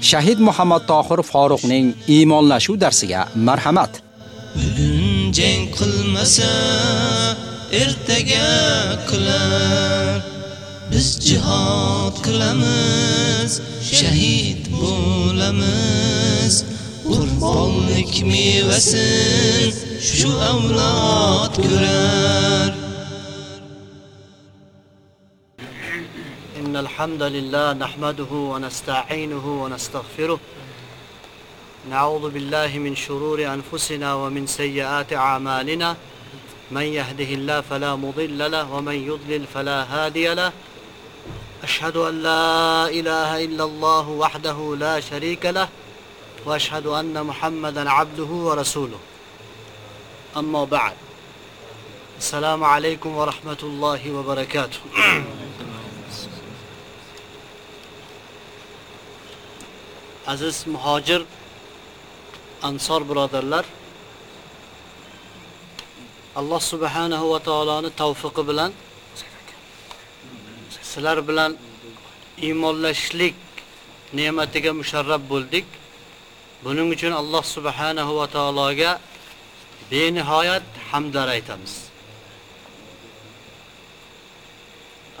Shahid Muhammad Tohir Faruqning iymonlashuv darsiga marhamat. Bugun jang qilmasa ertaga qilar. Biz jihad qilamiz shahid bo'lamiz. Qurbonlik mevasin shu avlod ko'rar. إن الحمد لله نحمده ونستعينه ونستغفره. نعوذ بالله من شرور أنفسنا ومن سيئات أعمالنا. من يهده الله فلا مضل له ومن يضلل فلا هادي له. أشهد أن لا إله إلا الله وحده لا شريك له وأشهد أن محمدا عبده ورسوله. أما بعد السلام عليكم ورحمة الله وبركاته. Aziz muhojir ansor birodarlar alloh subhanahu va taoloni tavfiqi bilan sizlar bilan iymonlashlik ne'matiga musharraf bo'ldik. Buning uchun alloh subhanahu va taologa benihoyat hamdlar aytamiz.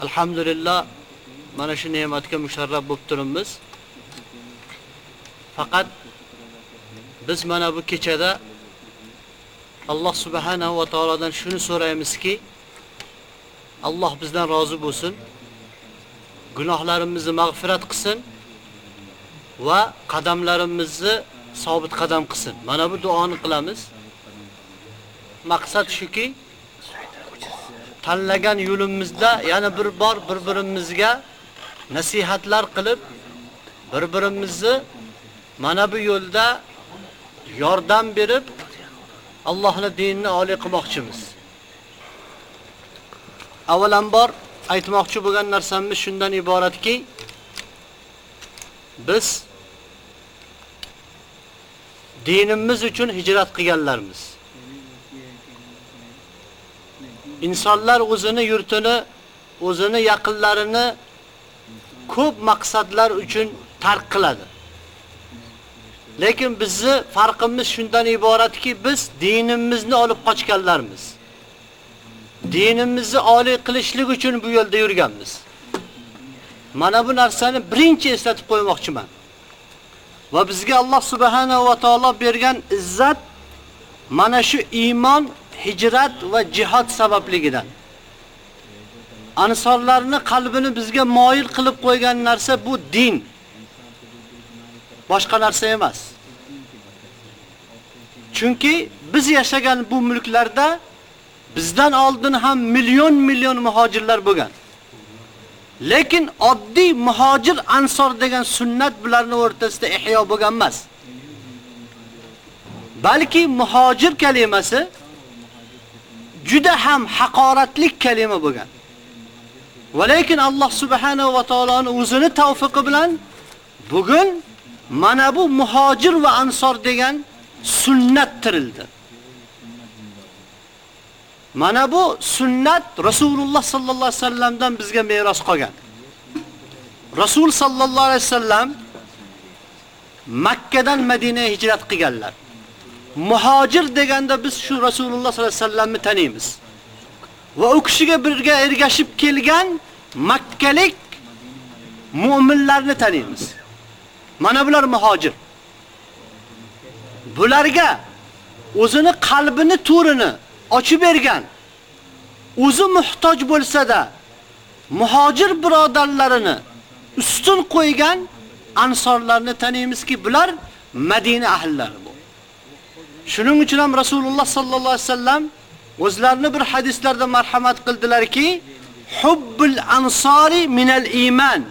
Alhamdulillah mana shu ne'matga musharraf bo'lib turibmiz. Faqat biz mana bu kechada Alloh subhanahu va taoladan shuni so'raymizki, Alloh bizdan rozi bo'lsin, gunohlarimizni mag'firat qilsin va qadamlarimizni sobit qadam qilsin. Mana bu duoni qilamiz. Maqsad shuki, tanlagan yo'limizda yana bir bor bir-birimizga nasihatlar qilib, bir-birimizni mana bu yo'lda yordam berib Allohning dinini oliy qilmoqchimiz. Avvalambor aytmoqchi bo'lgan narsamiz shundan iboratki, biz dinimiz uchun hijrat qilganlarmiz. Insonlar o'zini yurtini, o'zini yaqinlarini ko'p maqsadlar uchun tark qiladi. Lekin bizni farqimiz shundan iboratki, biz dinimizni olib qochganlarmiz. Dinimizni oliy qilishlik uchun bu yo'lda yurganmiz. Mana bu narsani birinchi eslatib qo'ymoqchiman. Va bizga Alloh subhanahu va taolo bergan izzat mana shu iymon, hijrat va jihad sababligidan. Ansorlarning qalbini bizga moyil qilib qo'ygan narsa bu din. Boshqa narsa emas. Chunki biz yashagan bu mulklarda bizdan oldin ham million million muhojirlar bo'lgan. Lekin oddiy muhojir ansor degan sunnat bularning o'rtasida ihyo bo'lgan emas. Balki muhojir kalimasi juda ham haqoratlik kalima bo'lgan. Va lekin Alloh subhanahu va taoloning o'zini tavfiqi bilan bugun Mana bu muhojir va ansor degan sunnat tirildi. Mana bu sunnat Rasululloh sallallohu alayhi vasallamdan bizga meros qolgan. Rasul sallallohu alayhi vasallam Makkadan Madinaga hijrat qilganlar. Muhojir deganda biz shu Rasululloh sallallohu alayhi vasallamni taniymiz. Va u kishiga birga ergashib kelgan makkalik mu'minlarni taniymiz. Mana bular muhojir. Bularga o'zini qalbini turini ochib bergan, o'zi muhtoj bo'lsa-da, muhojir birodarlarini ustun qo'ygan ansorlarni taniymizki, bular Madina ahllari bu. Shuning uchun ham Rasululloh sallallohu alayhi vasallam o'zlarini bir hadislarda marhamat qildilarki, hubbul ansori minal iymon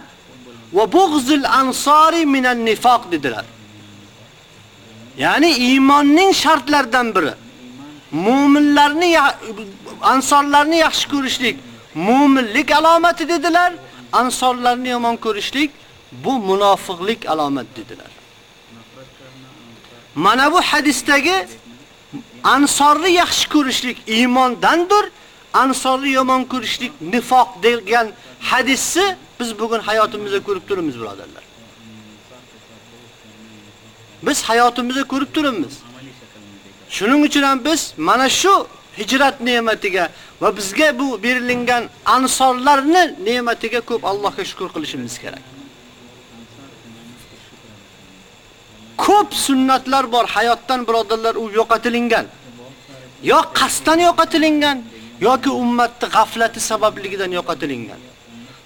ва bughzul ansari minan нифоқ дедилар. Ya'ni iymonning shartlaridan biri. Mu'minlarni ansorlarni yaxshi ko'rishlik mu'minlik alomati dedilar. Ansorlarni yomon ko'rishlik bu munofiqlik alomati dedilar. Mana bu hadisdagi ansorni yaxshi ko'rishlik iymondandir, ansorni yomon ko'rishlik nifoq degan hadisni biz bugun hayotimizda ko'rib turibmiz, birodarlar. Biz hayotimizda ko'rib turibmiz. Shuning uchun ham biz mana shu hijrat ne'matiga va bizga bu berilgan ansorlarni ne'matiga ko'p Allohga shukr qilishimiz kerak. Ko'p sunnatlar bor hayotdan birodarlar u yo'qotilingan. Yo qasddan yo'qotilingan yoki ummatni g'aflati sababligidan yo'qotilingan.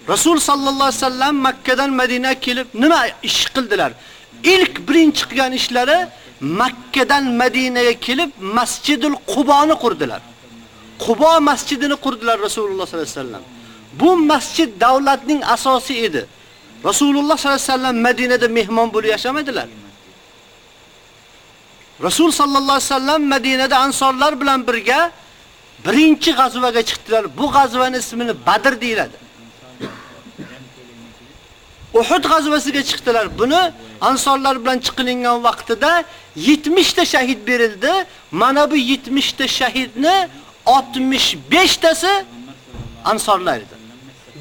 Rasul sallallohu alayhi vasallam Makka dan Madinaga kelib nima ish qildilar? ilk birinchi qilgan ishlari Makka dan Madinaga kelib Masjidul Quboni qurdilar. Qubo masjidini qurdilar Rasululloh sallallohu alayhi vasallam. Bu masjid davlatning asosi edi. Rasululloh sallallohu alayhi vasallam Madinada mehmon bo'lib yashamadilar. Rasul sallallohu alayhi vasallam Madinada ansorlar bilan birga birinchi g'azvaga chiqdilar. Bu g'azvaning ismini Badr deyiladi. Uhud g'azvasiga chiqdilar. Buni ansorlar bilan chiqilingan vaqtida 70 ta shahid berildi. Mana bu 70 ta shahidni 65 tasi ansorlar edi.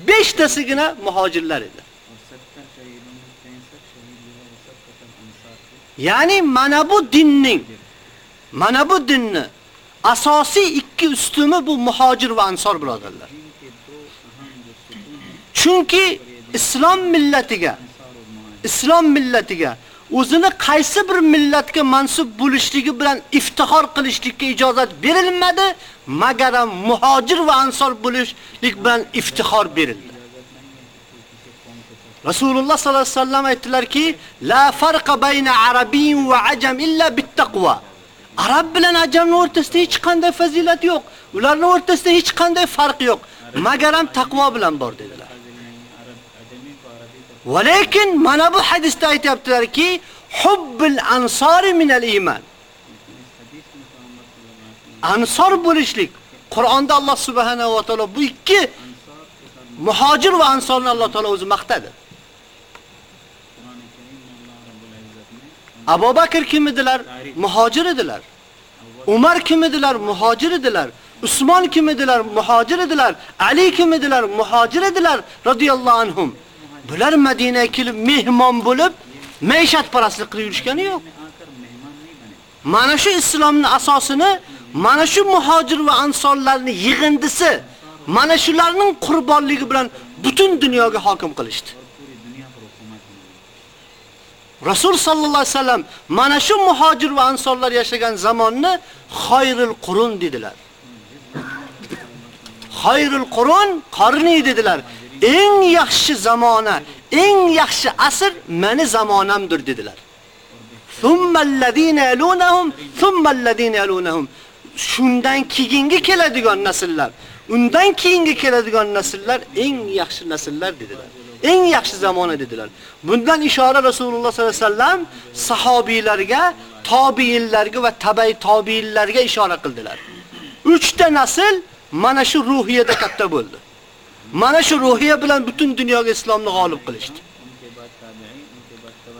5 tasigina muhojirlar edi. Ya'ni mana bu dinning mana bu dinni asosiy ikki ustuni bu muhojir va ansor birodarlar. Chunki islom millatiga islom millatiga o'zini qaysi bir millatga mansub bo'lishligi bilan iftixor qilishlikka ijozat berilmadi, magar muhojir va ansor bo'lishlik bilan iftixor berildi. Rasululloh sallallohu alayhi vasallam aytdilarki, la farqa bayna arabiyyin va ajam illa bittaqwa. Arab bilan ajamning o'rtasida hech qanday fazilat yo'q. Ularning o'rtasida hech qanday farq yo'q, Magaram taqvo bilan bor dedilar. Va lekin mana bu hadisda aytibdilarki, hubbul ansori minal iymon. Ansor bo'lishlik. Qur'onda Alloh subhanahu va taolo bu ikki muhojir va ansorni Alloh taolo o'zi maqtadi. Abu Bakr kim edilar? Muhojir edilar. Umar kim edilar? Muhojir edilar. Usmon kim edilar? Muhojir edilar. Ali kim edilar? Muhojir edilar radhiyallohu anhum. Bular Madinaga kelib mehmon bo'lib, maishat parastlik qilib yurishgani yo'q. Mana shu islomning asosini mana shu muhojir va ansorlarning yig'indisi, mana shularning qurbonligi bilan butun dunyoga hokim qilishdi. Rasul sallallohu alayhi vasallam mana shu muhojir va ansorlar yashagan zamonni xoyrul qurun dedilar. Hayrul Qur'on qarni dedilar. Eng yaxshi zamona, eng yaxshi asr meni zamonamdir dedilar. Thummalladina yalunhum, thummalladina yalunhum. Shundan keyingi keladigan nasllar, undan keyingi keladigan nasllar eng yaxshi nasllar dedilar. eng yaxshi zamona dedilar. Bundan ishora Rasululloh sollallohu alayhi vasallam sahobiylarga, tobiinlarga va tabai tobiinlarga ishora qildilar. 3 ta nasl mana shu ruhiyada katta bo'ldi. Mana shu ruhiya bilan butun dunyoga islomni g'olib qilishdi.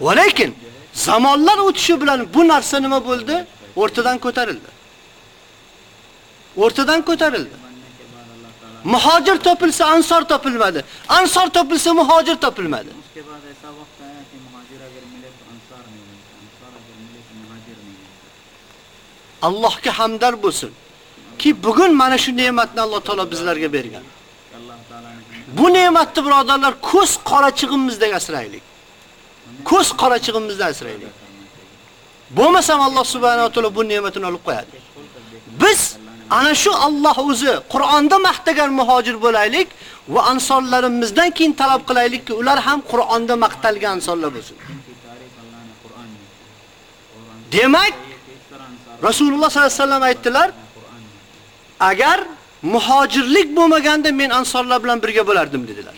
Va lekin zamonlar o'tishi bilan bu narsa nima bo'ldi? O'rtadan ko'tarildi. O'rtadan ko'tarildi. Muhojir topilsa ansor topilmadi. Ansor topilsa muhojir topilmadi. Allohga hamdar bo'lsin. Ki bugun mana shu ne'matni Alloh taolo bizlarga bergan. Bu ne'matni birodarlar ko'z qorachig'imizdan asraylik. Ko'z qorachig'imizdan asraylik. Bo'lmasam Alloh subhanahu va taolo bu ne'matini olib qo'yadi. Biz ana shu Alloh o'zi Qur'onda maqtagan muhojir bo'laylik va ansorlarimizdan keyin talab qilaylikki, ular ham Qur'onda maqtalgan ansorlar bo'lsin. Demak, Rasululloh sollallohu alayhi vasallam aytdilar, agar muhojirlik bo'lmaganda men ansorlar bilan birga bo'lardim dedilar.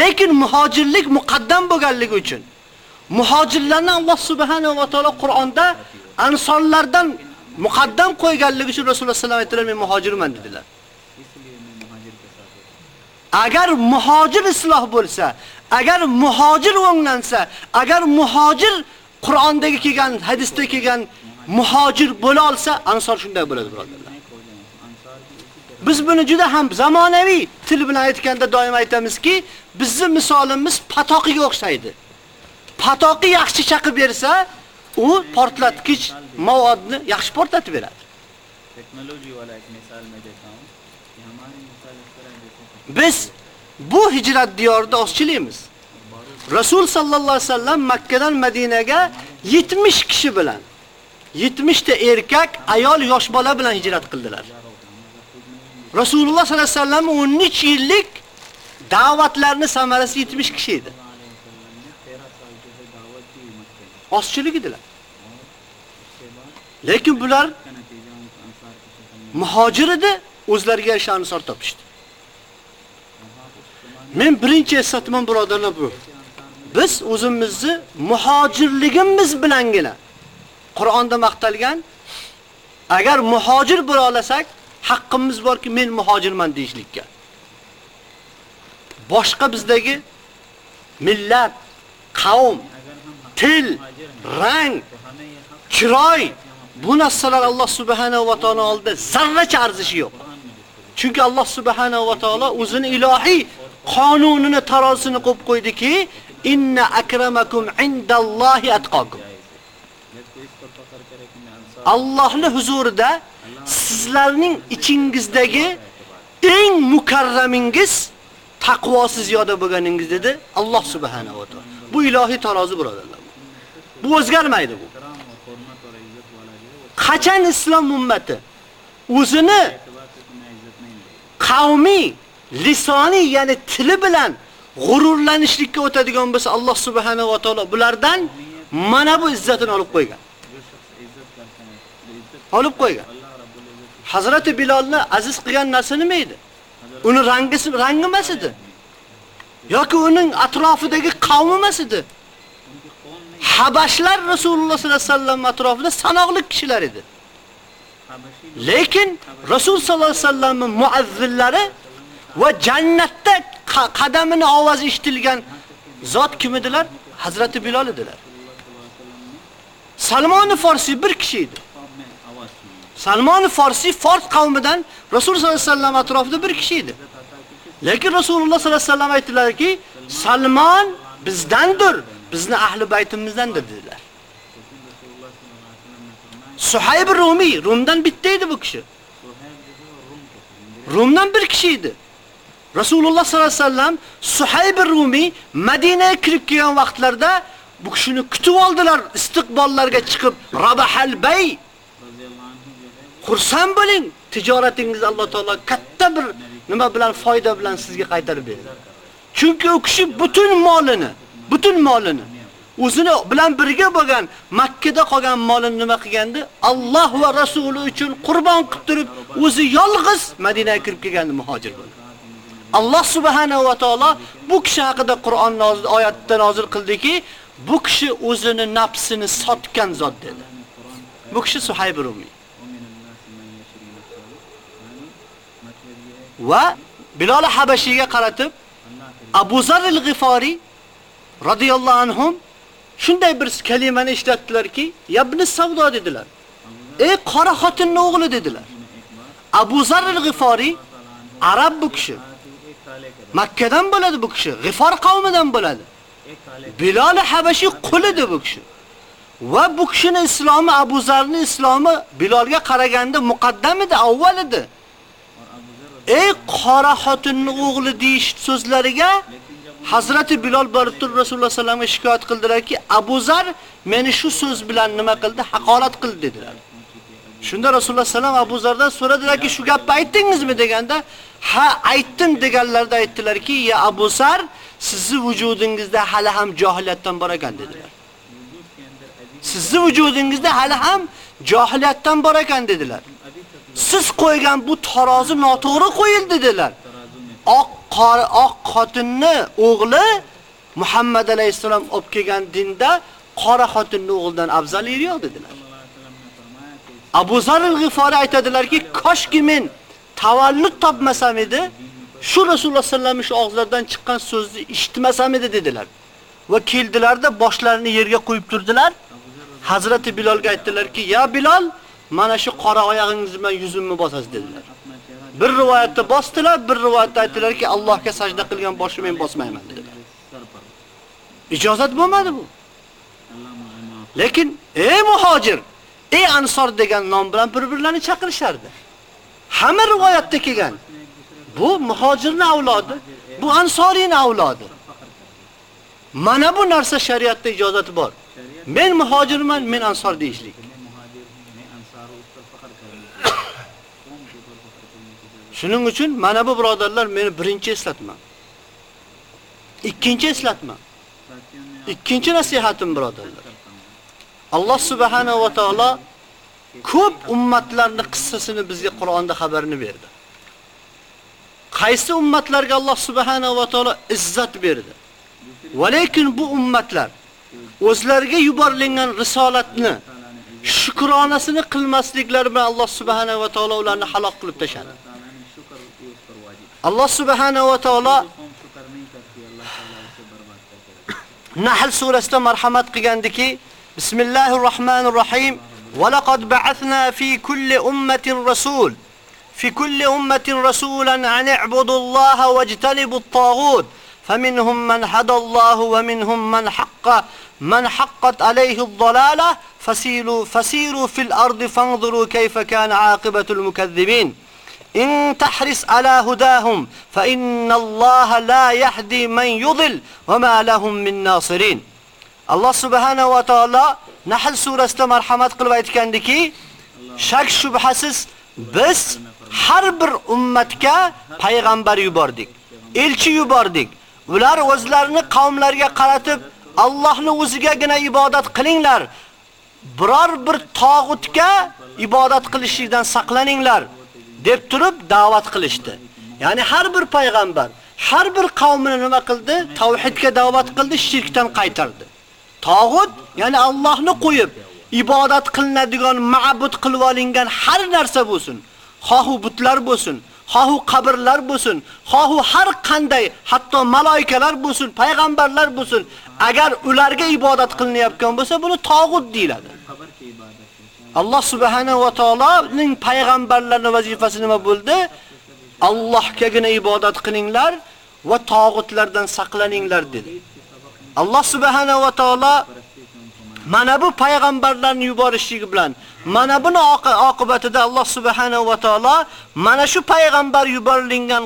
Lekin muhojirlik muqaddam bo'lganligi uchun Muhojirlarni Alloh subhanahu va taolo Qur'onda ansorlardan muqaddam qo'yganligi uchun Rasululloh sallallohu alayhi vasallam men muhojirman dedilar. Agar muhojir isloh bo'lsa, agar muhojir o'nglansa, agar muhojir Qur'ondagi kelgan, hadisda kelgan muhojir bo'la olsa, ansor shunday bo'ladi, birodarlar. Biz buni juda ham zamonaviy til bilan aytganda doim aytamizki, bizning misolimiz patoqiga o'xshaydi. Patoqi yaxshi chaqib bersa, u portlatkich moddani yaxshi portlatib beradi. Biz bu hijrat diyorida ozchilikmiz. Rasul sallallohu alayhi vasallam Makka dan Madinaga 70 kishi bilan 70 ta erkak, ayol, yosh bola bilan hijrat qildilar. Rasulullah sallallohu alayhi vasallamni 13 yillik da'vatlarini samarasi 70 kishi edi. Ozchilik. Lekin bular muhacir edi, o'zlariga yarasha sar topishdi. Men birinchi esatman birodarlar bu. Biz o'zimizni muhacirligimiz bilangina Qur'onda maqtalgan agar muhacir bo'la haqqimiz borki, men muhojirman deyishlikka. Boshqa bizdagi millat, qavm, til, rang, chiroy bu narsalar Alloh subhanahu va taolo oldida zarracha arzishi yo'q. Chunki Alloh subhanahu va taolo o'zini ilohiy qonunini tarozisini qo'yib qo'ydiki, inna akramakum indallohi atqakum. Allohning huzurida sizlarning ichingizdagi eng mukarramingiz taqvosiz yoda bo'lganingiz dedi Alloh subhanahu va taolo. Bu ilohiy tarozi birodarlar. Bu o'zgarmaydi bu. Qachon islom ummati o'zini qavmiy, lisoniy, ya'ni tili bilan g'ururlanishlikka o'tadigan bo'lsa, Alloh subhanahu va taolo bulardan mana bu izzatini olib qo'ygan. Olib qo'ygan. Hazrati Bilal'ni aziz qilgan narsa nima edi? Uni rangi rangi emas edi. yoki uning atrofidagi qavm emas edi. Habashlar Rasululloh sollallohu alayhi vasallam atrofida sanoqli kishilar edi. Lekin Rasul sollallohu alayhi vasallamning muazzillari va jannatda qadamini ovozi eshitilgan zot kim edilar? Bilal Bilol edilar. Salmon Farsi bir kishi edi. Salmon Forsi Fors qavmidan Rasul sallallohu alayhi vasallam atrofida bir kishi edi. Lekin Rasululloh sallallohu alayhi vasallam aytdilarki, Salmon bizdandir, bizni ahli baytimizdandir dedilar. Suhayb Rumi, Rumdan bitta edi bu kishi. Rumdan bir kishi edi. Rasululloh sollallohu alayhi vasallam Suhayb Rumi Madinaga kirib kelgan vaqtlarda bu kishini kutib oldilar, istiqbollarga chiqib, Rabahal bay Xursand bo'ling, tijoratingiz Alloh taolo katta bir nima bilan foyda bilan sizga qaytarib beradi. Chunki u kishi butun molini, butun molini o'zini bilan birga bo'lgan Makka da qolgan molini nima qilgandi? Alloh va rasuli uchun qurbon qilib turib, o'zi yolg'iz Madinaga kirib kelgandi muhojir bo'lib. Alloh subhanahu va taolo bu kishi haqida Qur'on nozil oyatda nozil qildiki, bu kishi o'zini nafsini sotgan zot dedi. Bu kishi Suhayb Rumi. va Bilal Habashiyga qaratib Abu Zar al-G'ifori radhiyallohu anhum shunday bir kalimani ishlatdilarki, "Yabni savdo" dedilar. "Ey qora xotinning o'g'li" dedilar. Abu Zar al-G'ifori arab bu kishi. Makkadan bo'ladi bu kishi, G'ifor qavmidan bo'ladi. Bilal Habashiy qulidir bu kishi. Va bu kishini islomi Abu Zarning islomi Bilalga qaraganda muqaddam edi, avval edi. ey qora xotinni o'g'li deyish so'zlariga Hazrati Bilol Baritul Rasululloh sallamga shikoyat qildilarki, Abu Zar meni shu so'z bilan nima qildi? Haqorat qildi dedilar. Shunda Rasululloh sallam Abu Zardan so'radilarki, shu gapni aytdingizmi deganda, ha aytdim deganlarida aytdilarki, ya Abu Zar, sizning vujudingizda hali ham jahiliyatdan bor ekan dedilar. Sizning vujudingizda hali ham jahiliyatdan bor ekan dedilar. siz qo'ygan bu tarozi noto'g'ri qo'yildi dedilar. Oq qori oq xotinni o'g'li Muhammad alayhisalom olib kelgan dinda qora xotinni o'g'ildan afzal yer dedilar. Abu Zar al-G'ifori aytadilarki, koshki men tavallud topmasam edi, shu Rasululloh sallallohu alayhi vasallam og'zlaridan chiqqan so'zni eshitmasam edi dedilar. Va keldilarda boshlarini yerga qo'yib turdilar. Hazrati Bilolga aytdilarki, "Ya Bilol, mana shu qora oyog'ingiz bilan yuzimni bosasiz" dedilar. Bir rivoyatda bosdilar, bir rivoyatda aytdilarki, Allohga sajda qilgan boshni men bosmayman dedilar. Ijozat bo'lmadi bu. Lekin ey muhojir, ey ansor degan nom bilan bir-birlarini chaqirishardi. Hamma rivoyatda kelgan. Bu muhojirning avlodi, bu ansoriyning avlodi. Mana bu narsa shariatda ijozati bor. Men muhojirman, men ansor deyishlik. Shuning uchun mana bu birodarlar meni birinchi eslatma. Ikkinchi eslatma. Ikkinchi nasihatim birodarlar. Alloh subhanahu va taolo ko'p ummatlarning qissasini bizga Qur'onda xabarini berdi. Qaysi ummatlarga Alloh subhanahu va taolo izzat berdi? Va lekin bu ummatlar o'zlariga yuborilgan risolatni shukronasini qilmasliklari bilan Alloh subhanahu va taolo ularni halok qilib tashladi. الله سبحانه وتعالى نحل سورة مرحمة قياندك بسم الله الرحمن الرحيم. ولقد بعثنا في كل أمة رسول في كل أمة رسولا أن اعبدوا الله واجتنبوا الطاغود فمنهم من حد الله ومنهم من حق من حقت عليه الضلالة فسيروا, فسيروا في الأرض فانظروا كيف كان عاقبة المكذبين. إن تحرص على هداهم فإن الله لا يهدي من يضل وما لهم من ناصرين الله سبحانه وتعالى Nahl surasida marhamat qilib aytgandiki, shak shubhasiz biz har bir ummatga payg'ambar yubordik, elchi yubordik. Ular o'zlarini qavmlarga qaratib, Allohning o'zigagina ibodat qilinglar. Biror bir tog'utga ibodat qilishlikdan saqlaninglar Deb turib da'vat qilishdi. Ya'ni har bir payg'ambar har bir qavmini nima qildi? Tavhidga da'vat qildi, shirkdan qaytardi. Tog'ut, ya'ni Allohni qo'yib ibodat qilinadigan ma'bud qilib olingan har narsa bo'lsin. Xohu butlar bo'lsin, xohu qabrlar bo'lsin, xohu har qanday, hatto malaikalar bo'lsin, payg'ambarlar bo'lsin, agar ularga ibodat qilinayotgan bo'lsa, buni tog'ut deyiladi. Alloh subhanahu va taoloning payg'ambarlarining vazifasi nima bo'ldi? Allohgagina ibodat qilinglar va tog'utlardan saqlaninglar dedi. Alloh subhanahu va taolo mana bu payg'ambarlarni yuborishligi bilan mana buni oqibatida Alloh subhanahu va taolo mana shu payg'ambar yuborilgan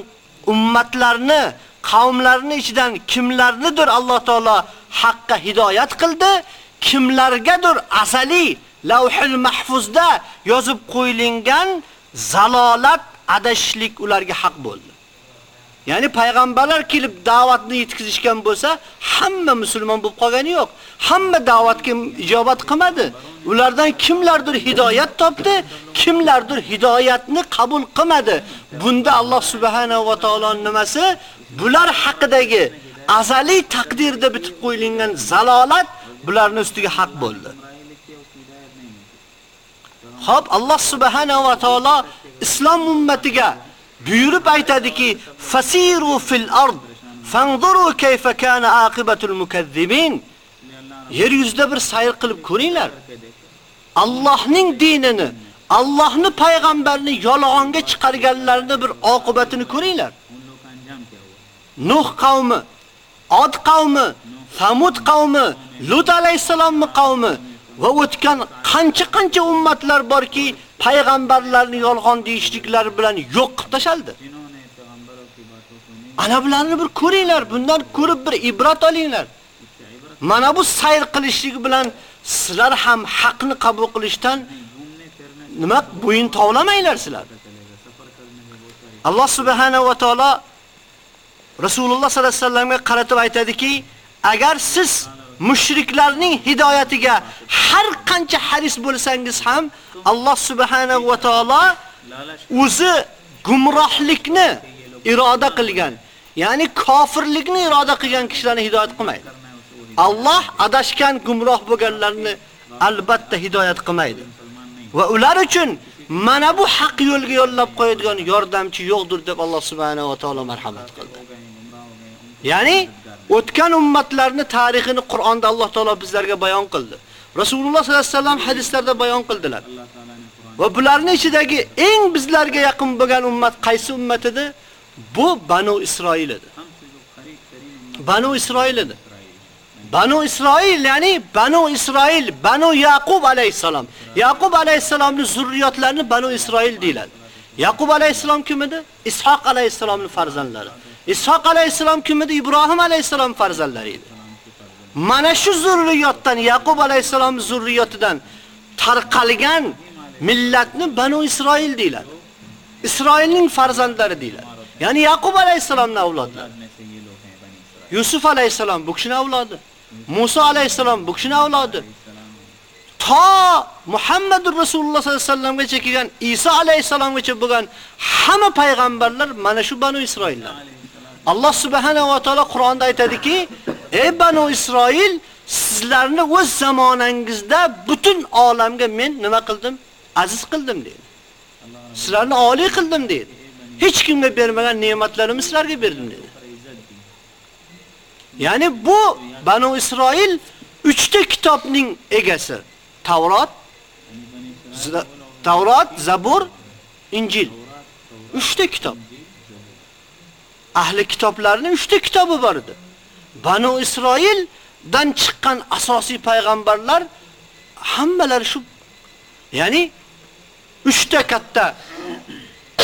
ummatlarni, qavmlarni ichidan kimlarnidir Alloh taolo haqqa hidoyat qildi, kimlargadir asali Lavhul Mahfuzda yozib qo'yilgan zalolat, adashlik ularga haq bo'ldi. Ya'ni payg'ambarlar kelib da'vatni yetkazishgan bo'lsa, hamma musulmon bo'lib qolgani yo'q. Hamma da'vatga ijobat qilmadi. Ulardan kimlardir hidoyat topdi, kimlardir hidoyatni qabul qilmadi. Bunda Alloh subhanahu va taoloning nimasi? Bular haqidagi azaliy taqdirda bitib qo'yilgan zalolat bularning ustiga haq bo'ldi. Xo'p, Alloh subhanahu va taolo islom ummatiga buyurib aytadiki, fasiru fil ard fanzuru kayfa kana aqibatul mukazzibin. Yer yuzida bir sayr qilib ko'ringlar. Allohning dinini, Allohning payg'ambarini yolg'onga chiqarganlarni bir oqibatini ko'ringlar. Nuh qavmi, Od qavmi, Samud qavmi, Lut alayhisalomning qavmi va o'tgan qancha-qancha ummatlar borki, payg'ambarlarni yolg'on deyishliklari bilan yo'q qilib tashaldi. Ana bularni bir ko'ringlar, bundan ko'rib bir ibrat olinglar. Mana bu sayr qilishligi bilan sizlar ham haqni qabul qilishdan nima bo'yin tovlamanglar sizlar. Alloh subhanahu va taolo Rasululloh sollallohu alayhi vasallamga qaratib aytadiki, agar siz mushriklarning hidoyatiga har qancha haris bo'lsangiz ham Alloh subhanahu va taolo o'zi gumrohlikni iroda qilgan, ya'ni kofirlikni iroda qilgan kishilarni hidoyat qilmaydi. Alloh adashgan gumroh bo'lganlarni albatta hidoyat qilmaydi. Va ular uchun mana bu haq yo'lga yo'llab qo'yadigan yordamchi yo'qdir deb Alloh subhanahu va taolo marhamat qildi. Ya'ni O'tgan ummatlarning tarixini Qur'onda Alloh taolo bizlarga bayon qildi. Rasululloh sollallohu alayhi vasallam hadislarda bayon qildilar. Va bularning ichidagi eng bizlarga yaqin bo'lgan ummat qaysi ummat edi? Bu Banu Isroil edi. Banu Isroil edi. Banu Isroil ya'ni Banu Isroil, Banu Yaqub alayhisalom. Yaqub alayhisalomning zurriyotlarini Banu Isroil deyiladi. Yaqub alayhisalom kim edi? Ishoq alayhisalomning farzandlari. Ishoq alayhisalom kim edi? Ibrohim alayhisalom farzandlari edi. Mana shu zurriyatdan Yaqub alayhisalom zurriyatidan tarqalgan millatni Banu Isroil deyiladi. Isroilning farzandlari deyiladi. Ya'ni Yaqub alayhisalomning avlodlari. Yusuf alayhisalom bu kishining avlodi. Musa alayhisalom bu kishining avlodi. to Muhammadur Rasululloh sollallohu alayhi vasallamga kelgan Isa alayhisalomgacha bo'lgan hamma payg'ambarlar mana shu Banu Isroillar. Alloh subhanahu va taolo Qur'onda aytadiki, "Ey Banu Isroil, sizlarni o'z zamonangizda butun olamga men nima qildim? Aziz qildim" dedi. Sizlarni oliy qildim dedi. Hech kimga bermagan ne'matlarimni sizlarga berdim dedi. Ya'ni bu Banu Isroil 3 ta kitobning egasi. Tavrot, Tavrot, Zabur, Injil. 3 ta kitob. Ahli kitoblarning 3 ta kitobi bor edi. Banu Isroildan chiqqan asosiy payg'ambarlar hammalari shu ya'ni 3 ta katta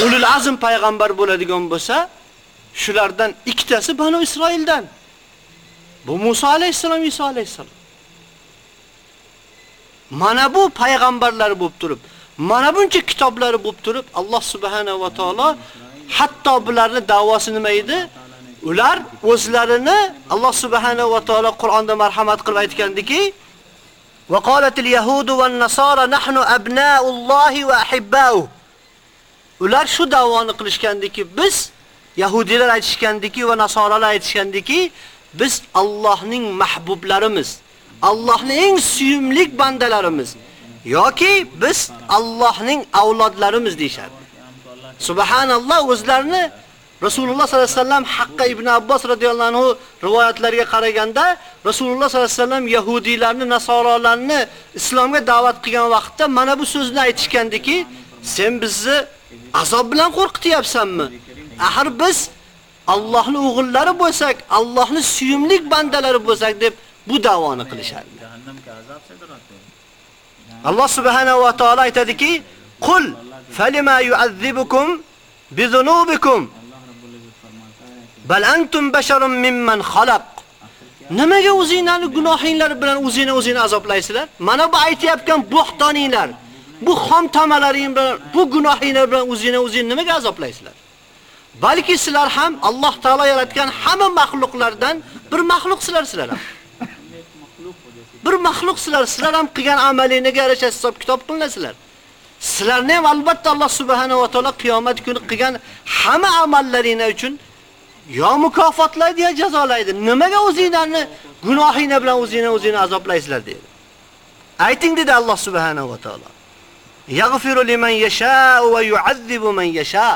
ulul azm payg'ambar bo'ladigan bo'lsa, shulardan ikkitasi Banu Isroildan. Bu Musa alayhisalom, Isa alayhisalom. Mana bu payg'ambarlar bo'lib turib, mana buncha kitoblari bo'lib turib, Alloh subhanahu va taolo hatto bularni da'vosi nima edi? Ular o'zlarini Alloh subhanahu va taolo Qur'onda marhamat qilib aytgandiki, va qolatil yahudu wan nasara nahnu abna'ullohi va ahibba'u. Ular shu da'voni qilishgandiki, biz Yahudilar aytishgandiki va nasoralar aytishgandiki, biz Allohning mahbublarimiz, Allohning eng suyumlik bandalarimiz yoki biz Allohning avlodlarimiz deyshadi. Subhanalloh o'zlarini Rasululloh sollallohu alayhi vasallam Haqqa ibn Abbos radhiyallohu anhu rivoyatlariga qaraganda Rasululloh sollallohu alayhi vasallam yahudiylarni, nasoralarni islomga da'vat qilgan vaqtda mana bu so'zni aytishgandiki, sen bizni azob bilan qo'rqityapsanmi? Axir biz Allohning o'g'illari bo'lsak, Allohning suyumlik bandalari bo'lsak deb bu da'voni qilishadi. Alloh subhanahu va taolo aytadiki, "Qul فَلِمَا يُعَذِّبُكُمْ بِذُنُوبِكُمْ بَلْ أَنْتُمْ بَشَرٌ مِّمَّنْ خَلَقْ Nimaga o'zinglarni gunohinglar bilan o'zingni o'zingni azoblaysizlar? Mana bu aytayotgan bo'xtoninglar, bu xom tamalaring bu gunohinglar bilan o'zingni o'zing nimaga azoblaysizlar? Balki sizlar ham Alloh taolo yaratgan hamma maxluqlardan bir maxluqsizlar sizlar ham. bir maxluqsizlar, sizlar ham qilgan amalingiz yarasha hisob kitob qilinasizlar. Sizlarni ham albatta Alloh subhanahu va taolo qiyomat kuni qilgan hamma amallaringiz uchun yo mukofotlaydi yo jazolaydi. Nimaga o'zinglarni gunohinglar bilan o'zingni o'zingni azoblaysizlar dedi. Ayting dedi Alloh subhanahu va taolo. Yaghfiru liman yasha va yu'azzibu man yasha.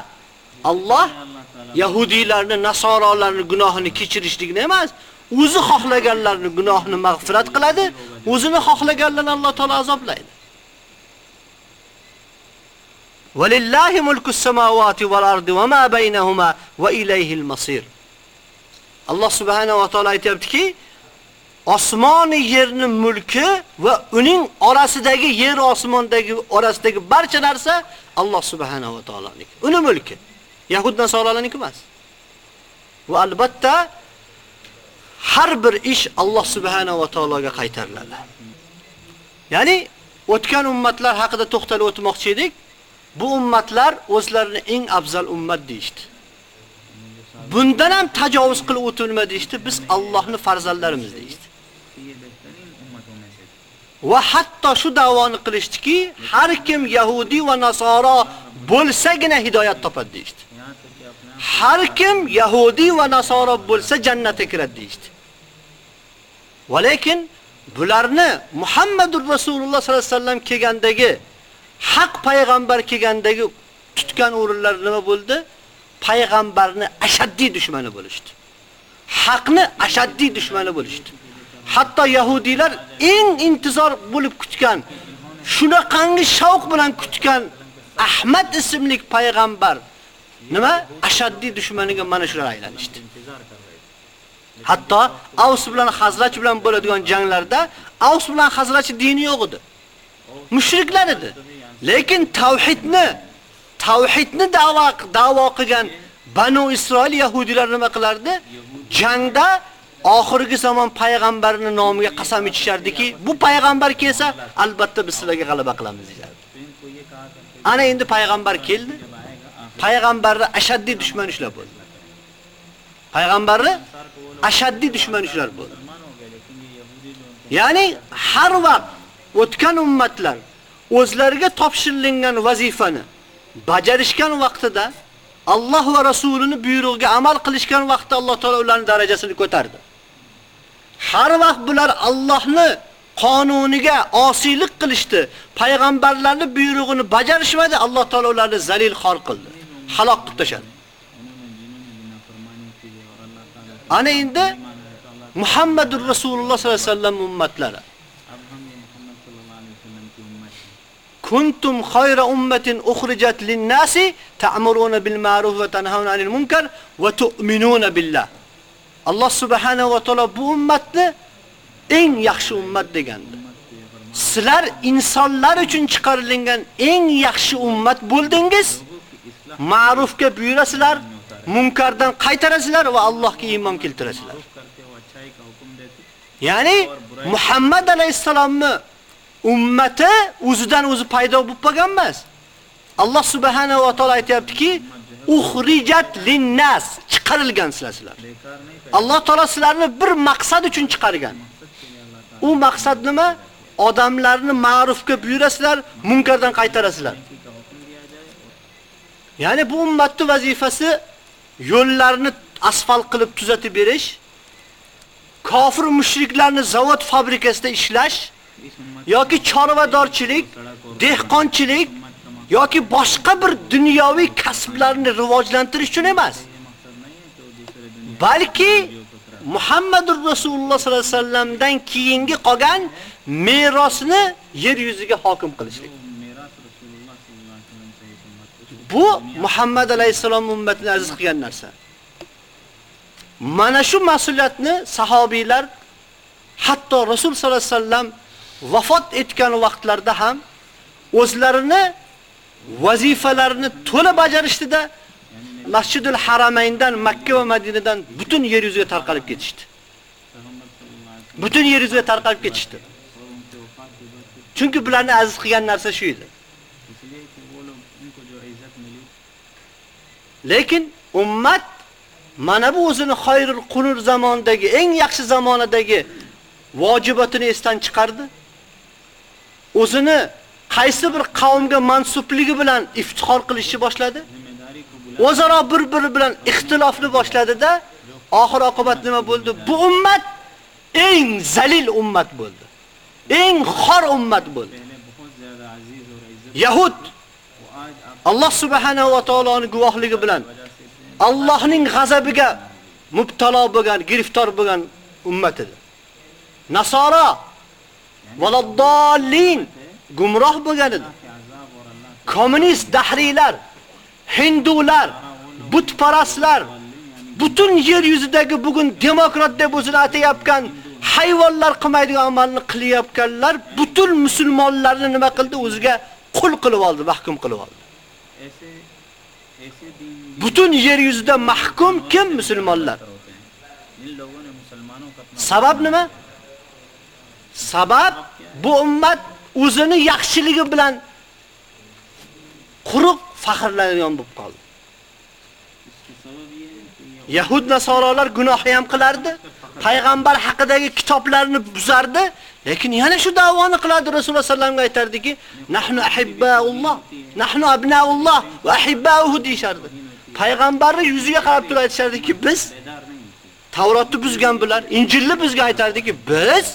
Alloh Yahudiylarni, Nasoralarni gunohini kechirishlikni emas, o'zi xohlaganlarni gunohini mag'firat qiladi, o'zini xohlaganlarni Alloh taolo azoblaydi. Walillahi mulku samawati wal ardi wa ma baynahuma wa ilayhi al-masir. Alloh subhanahu va taolo aytayaptiki, osmon yerni mulki va uning orasidagi yer osmondagi orasidagi barcha narsa Alloh subhanahu va taoloning. Uni mulki. Yahud nasoralarniki emas. Va albatta har bir ish Alloh subhanahu va taologa qaytariladi. Ya'ni o'tgan ummatlar haqida to'xtalib o'tmoqchi edik. bu ummatlar o'zlarini eng afzal ummat deydi. Bundan ham tajovuz qilib o'tilma deydi. biz Allohning farzandlarimiz deydi. Va hatto shu da'voni qilishdiki, har kim yahudi va nasoro bo'lsagina hidoyat topadi deydi. Har kim yahudi va nasoro bo'lsa jannatga kiradi deydi. Va lekin bularni Muhammadur Rasululloh sollallohu alayhi vasallam kelgandagi haq payg'ambar kelgandagi tutgan o'rinlar nima bo'ldi? Payg'ambarni ashaddiy dushmani bo'lishdi. Haqni ashaddiy dushmani bo'lishdi. Hatto yahudiylar eng intizor bo'lib kutgan, shunaqangi shavq bilan kutgan Ahmad ismli payg'ambar nima? Ashaddiy dushmaniga mana shular aylanishdi. Hatto Avs bilan Hazraj bilan bo'ladigan janglarda Avs bilan Hazraj dini yo'q edi. Mushriklar edi. Lekin tavhidni tavhidni da'vo da'vo qilgan Banu Isroil yahudilar nima qilardi? Jangda oxirgi zamon payg'ambarining nomiga qasam ichishardiki, bu payg'ambar kelsa, albatta biz sizlarga g'alaba qilamiz deyardi. Ana endi payg'ambar keldi. Payg'ambarni ashaddiy dushman ishlar bo'ldi. Payg'ambarni ashaddiy dushman ishlar bo'ldi. Ya'ni har vaqt o'tgan ummatlar o'zlariga topshirilgan vazifani bajarishgan vaqtida Alloh va rasulining buyrug'iga amal qilishgan vaqtda Alloh taolo ularning darajasini ko'tardi. Har vaqt bular Allohni qonuniga osiylik qilishdi, payg'ambarlarning buyrug'ini bajarishmadi, Alloh taolo ularni zalil xor qildi. Halok qilib tashladi. Ana endi Muhammadur Rasululloh sollallohu alayhi vasallam ummatlari kuntum khayra ummatin ukhrijat lin-nasi ta'muruna bil ma'ruf va tanhauna 'anil munkar va tu'minuna billah. Alloh subhanahu va taolo bu ummatni eng yaxshi ummat degandi. Sizlar insonlar uchun chiqarilgan eng yaxshi ummat bo'ldingiz. Ma'rufga buyurasizlar, munkardan qaytarasizlar va Allohga iymon keltirasizlar. Ya'ni Muhammad alayhisalomni ummati o'zidan o'zi paydo bo'lib qolgan emas. Alloh subhanahu va taolo aytayaptiki, ukhrijat linnas chiqarilgan sizlar. Alloh taolo sizlarni bir maqsad uchun chiqargan. U maqsad nima? Odamlarni ma'rufga buyurasizlar, munkardan qaytarasizlar. Ya'ni bu ummatning vazifasi yo'llarni asfalt qilib tuzatib berish, kofir mushriklarni zavod fabrikasida ishlash yoki chorvadorchilik, dehqonchilik yoki boshqa bir dunyoviy kasblarni rivojlantirish uchun emas. Balki Muhammadur Rasululloh sollallohu alayhi vasallamdan keyingi qolgan merosni yer yuziga hokim qilishlik. Bu Muhammad alayhisalom ummatini aziz qilgan narsa. Mana shu mas'uliyatni sahobiylar hatto Rasul sollallohu alayhi vasallam vafot etgan vaqtlarda ham o'zlarini vazifalarini to'la bajarishdida Masjidul Haramayndan Makka va Madinadan butun yer yuziga tarqalib ketishdi. Butun yer yuziga tarqalib ketishdi. Chunki bularni aziz qilgan narsa shu edi. Lekin ummat mana bu o'zini xoyrul qunur zamondagi, eng yaxshi zamonadagi vojibatini esdan chiqardi. O'zini qaysi bir qavmga mansubligi bilan iftixor qilishni boshladi. O'zaro bir-biri bilan ixtilofni boshladi-da, oxir oqibat nima bo'ldi? Bu ummat eng zalil ummat bo'ldi. Eng xor ummat bo'ldi. Yahud Allah subhanahu va taoloning guvohligi bilan Allohning g'azabiga mubtalo bo'lgan, giriftor bo'lgan ummat edi. Nasoro valaddallin gumroh bo'lgan edi. Kommunist dahriylar, hindular, butparastlar butun yer yuzidagi bugun demokrat deb o'zini atayotgan hayvonlar qilmaydigan amalni qilyapganlar butun musulmonlarni nima qildi? O'ziga qul qilib oldi, mahkum qilib oldi. Butun yer yuzida mahkum kim? Musulmonlar. Sabab nima? Sabab bu ummat o'zini yaxshiligi bilan quruq faxrlanadigan bo'lib qoldi. Yahud nasorolar gunoh ham qilardi, payg'ambar haqidagi kitoblarni buzardi, lekin yana shu da'voni qiladi Rasululloh sallallohu alayhi aytardiki, nahnu ahibbaulloh, nahnu abnaulloh va ahibbauhu deyshardi. Payg'ambarni yuziga qarab turib aytishardiki, biz Tavrotni buzgan bular, Injilni bizga aytardiki, biz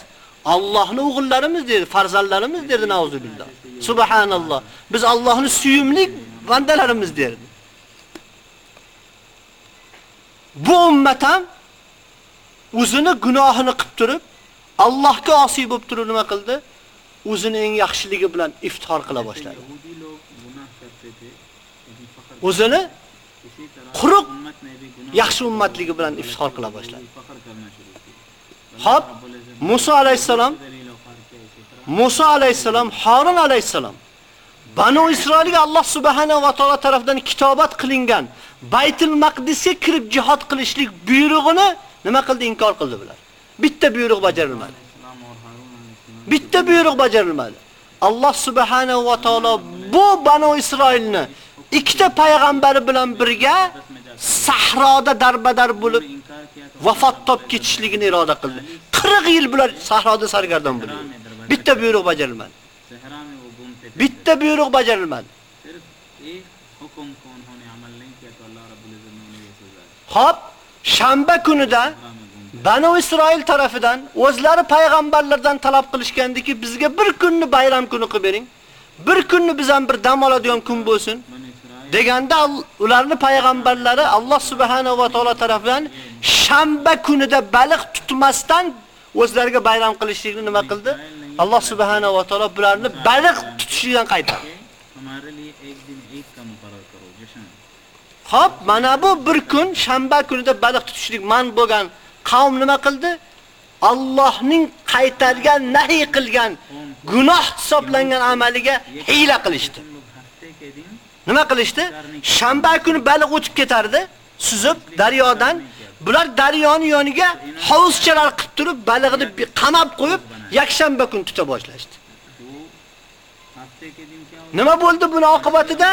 Allohning o'g'illarimiz dedi, farzandlarimiz dedi nauzubillah. Subhanalloh. Biz Allohning suyumlik bandalarimiz dedi. Bu ummat uzunu o'zini gunohini qilib turib, Allohga osiy bo'lib turib nima qildi? O'zini eng yaxshiligi bilan iftor qila boshladi. O'zini quruq yaxshi ummatligi bilan iftor qila boshladi. Xo'p, Musa alayhisalom Musa alayhisalom, Harun alayhisalom Banu Isroilga Alloh subhanahu va taolo tomonidan kitobat qilingan Baytul Maqdisga kirib jihad qilishlik buyrug'ini nima qildi? Inkor qildi bular. Bitta buyruq bajarilmadi. Bitta buyruq bajarilmadi. Alloh subhanahu va taolo bu Banu Isroilni ikkita payg'ambari bilan birga sahroda darbadar bo'lib vafot top ketishligini iroda qildi. 40 yil bular sahroda sargardon bo'ldi. Bitta buyruq bajarilmadi. Bitta buyruq bajarilmadi. Hop, shanba kunida Banu Isroil tarafidan o'zlari payg'ambarlardan talab qilishgandiki, bizga bir kunni bayram kuni qilib bering. Bir kunni biz bir dam oladigan kun bo'lsin. deganda ularni payg'ambarlari Alloh subhanahu va taolo tomonidan shanba kunida baliq tutmasdan o'zlariga bayram qilishlikni nima qildi? Alloh subhanahu va taolo bularni baliq tutishidan qaytardi. Xo'p, mana bu bir kun shanba kunida baliq tutishlik man bo'lgan qavm nima qildi? Allohning qaytargan, nahy qilgan, gunoh hisoblangan amaliga hila qilishdi. nima qilishdi? Shanba kuni baliq o'tib ketardi, suzib daryodan. Bular daryoni yoniga hovuzchalar qilib turib, baliqni qamab qo'yib, yakshanba kuni tuta boshlashdi. Nima bo'ldi buni oqibatida?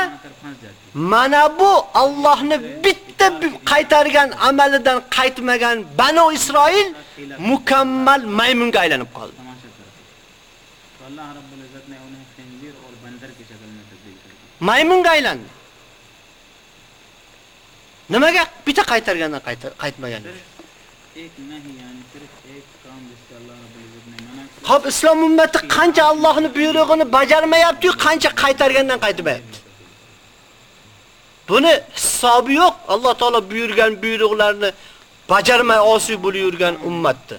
Mana bu Allohni bitta qaytargan amalidan qaytmagan Banu Isroil mukammal maymunga aylanib qoldi. maymunga aylandi. Nimaga bitta qaytargandan qaytmagan? Hop islom ummati qancha Allohning buyrug'ini bajarmayapti, qancha qaytargandan qaytmayapti. Buni hisobi yo'q. Alloh taolo buyurgan buyruqlarni bajarmay osiy bo'lib yurgan ummatni.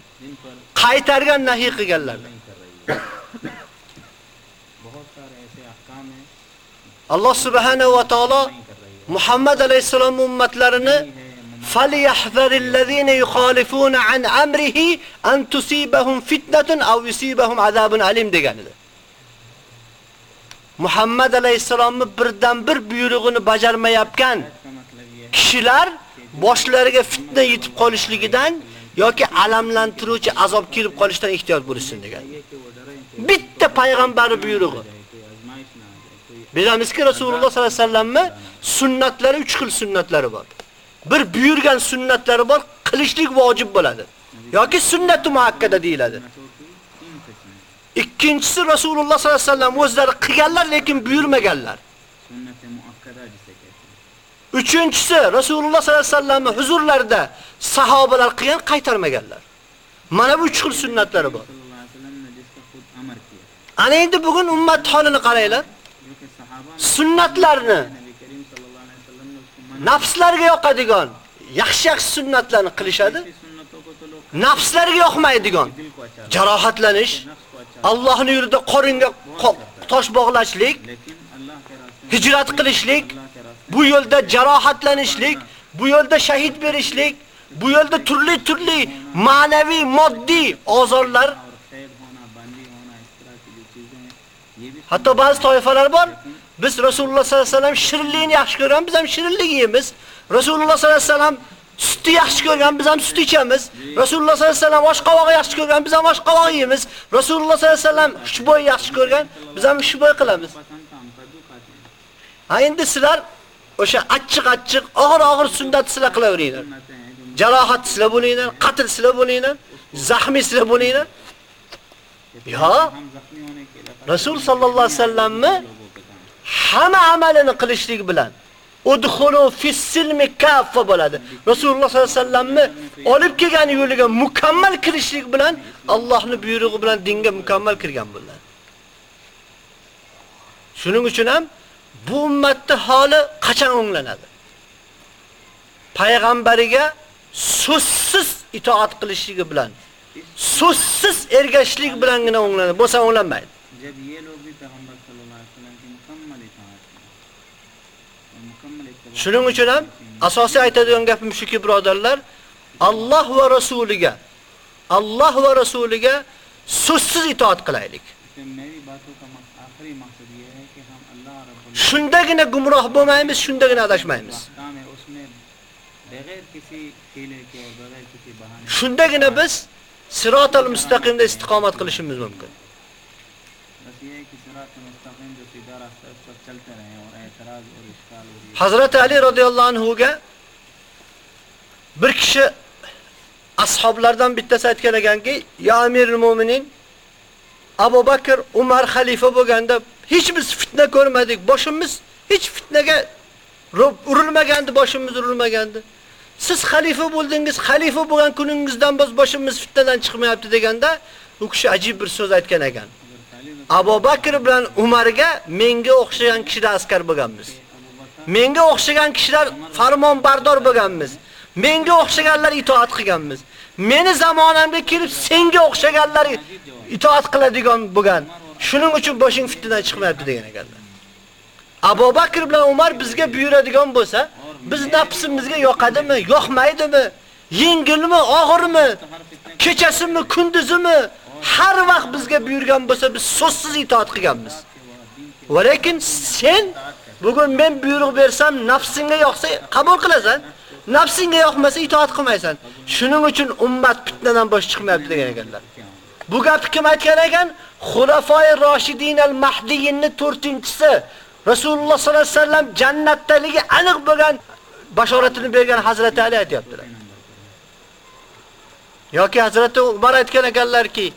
Qaytargan nahiy qilganlar. Alloh subhanahu va taolo Muhammad alayhisalom ummatlarini falyahzarillazina yukhalifuna an amrihi an tusibahum fitnatun aw yusibahum azabun alim degenidir. Muhammad Aleyhisselam'ı birdan bir buyrug'ini bajarmayotgan kishilar boshlariga fitna yetib qolishligidan yoki alamlantiruvchi azob kelib qolishdan ehtiyot bo'lsin degan. Bitta payg'ambari buyrug'i Bilamizki Rasululloh sallallohu alayhi vasallamning sunnatlari 3 xil sunnatlari bor. Bir buyurgan sunnatlari bor, qilishlik vojib bo'ladi yoki sunnatu muakkada deyiladi. Ikkinchisi Rasululloh sallallohu alayhi vasallam o'zlari qilganlar lekin buyurmaganlar. Uchinchisi Rasululloh sallallohu alayhi vasallamning huzurlarida sahobalar qilgan qaytarmaganlar. Mana bu 3 xil sunnatlari bor. Ana endi bugun ummat halini qaranglar. sunnatlarni nafslarga yoqadigan yaxshi yaxshi sunnatlarni qilishadi. Nafslarga yoqmaydigan jarohatlanish, Allohning yo'lida qoringa tosh bog'lashlik, hijrat qilishlik, bu yo'lda jarohatlanishlik, bu yo'lda shahid berishlik, bu yo'lda turli-turli ma'naviy, moddiy ozorlar Hatto bazı toifalar bor, Biz Rasululloh sallallahu alayhi vasallam shirinlikni yaxshi ko'ramiz, biz ham shirinlik yeymiz. Rasululloh sallallahu alayhi vasallam sutni yaxshi ko'rgan, biz ham sut ichamiz. Rasululloh sallallahu alayhi vasallam osh qovog'i yaxshi ko'rgan, biz ham osh qovog'i yeymiz. Rasululloh sollallohu alayhi vasallam xushbo'y yaxshi ko'rgan, biz ham xushbo'y qilamiz. Ha endi sizlar o'sha achchiq-achchiq, og'ir-og'ir sunnat sizlar qilaveringlar. Jarohat sizlar bo'linglar, qatl sizlar bo'linglar, zahmi sizlar bo'linglar. Yo. Rasul sallallohu alayhi vasallamni hamma amalini qilishlik bilan udkhulu fis-silmi kaffa bo'ladi. Rasululloh sollallohu alayhi vasallamni olib kelgan yo'liga mukammal kirishlik bilan Allohning buyrug'i bilan dinga mukammal kirgan bo'ladi. Shuning uchun ham bu ummatning holi qachon o'nglanadi? Payg'ambariga so'zsiz itoat qilishligi bilan, so'zsiz ergashlik bilangina o'nglanadi. Bo'lsa o'nglanmaydi. Jab yelo bi payg'ambar Shuning uchun ham asosiy aytadigan gapim shuki birodarlar, Alloh va rasuliga Alloh va rasuliga so'zsiz itoat qilaylik. Shundagina gumroh bo'lmaymiz, shundagina adashmaymiz. Shundagina biz sirotul mustaqimda istiqomat qilishimiz mumkin. Hazreti Ali radhiyallohu anhuga bir kishi ashablardan bittasi aytgan ki "Ya Amirul Mu'minin, Abu Bakr, Umar xalifa bo'lganda hech biz fitna ko'rmadik, boshimiz hech fitnaga urilmagandi, boshimiz urilmagandi. Siz xalifa bo'ldingiz, xalifa bo'lgan kuningizdan biz boshimiz fitnadan chiqmayapti" deganda, o kishi ajib bir so'z aytgan ekan. Abu Bakr bilan Umarga menga o'xshagan kishida askar bo'lganmiz. Menga o'xshagan kishilar farmonbardor bo'lganmiz. Menga o'xshaganlar itoat qilganmiz. Meni zamonamga kelib senga o'xshaganlar itoat qiladigan bo'lgan. Shuning uchun boshing fitnadan chiqmayapti degan ekanlar. Abu Bakr bilan Umar bizga buyuradigan bo'lsa, biz nafsimizga yoqadimi, yoqmaydimi? Yengilmi, og'irmi? Kechasimi, kunduzimi? Har vaqt bizga buyurgan bo'lsa, biz so'zsiz itoat qilganmiz. Va lekin sen bugun men buyruq bersam, nafsingga yoqsa qabul qilasan. Nafsingga yoqmasa itoat qilmaysan. Shuning uchun ummat fitnadan bosh chiqmayapti degan ekanlar. Bu gapni kim aytgan ekan? Xulafoi Roshidin al-Mahdiyinni 4-chisi Rasululloh sollallohu alayhi vasallam jannatdaligi aniq bo'lgan bashoratini bergan Hazrat Ali aytayaptilar. Yoki Hazrat Umar aytgan ekanlarki,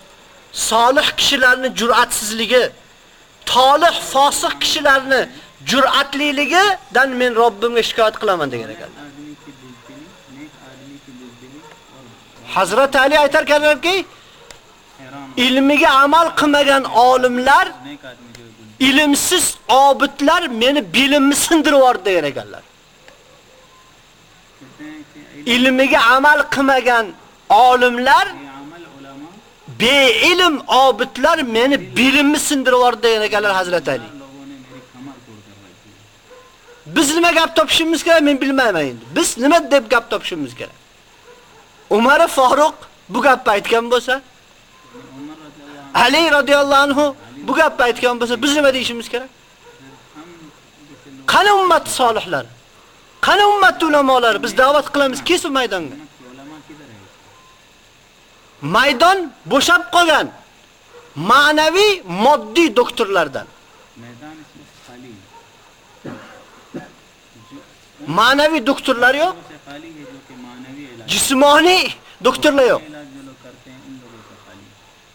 solih kishilarning jur'atsizligi, tolih fosiq kishilarni jur'atliligidan men Robbimga shikoyat qilaman degan ekanlar. Hazrat Ali aytar ekanlarki, ilmiga amal qilmagan olimlar ilimsiz obidlar meni bilimni sindirib yubordi degan ekanlar. Ilmiga amal qilmagan olimlar beilm obidlar meni bilimni sindirib yubordi degan ekanlar Hazrat Ali. Biz nima gap topishimiz kerak, men bilmayman endi. Biz nima deb gap topishimiz kerak? Umar Faruq bu gapni aytgan bo'lsa, Ali radhiyallohu anhu bu gapni aytgan bo'lsa, biz nima deyishimiz kerak? Qani ummat solihlar? Qani ummat ulamolari? Biz da'vat qilamiz kesu maydonga. Maydon bo'shab qolgan ma'naviy, moddiy doktorlardan Manevi doktorlar yok. Cismani doktorlar yok.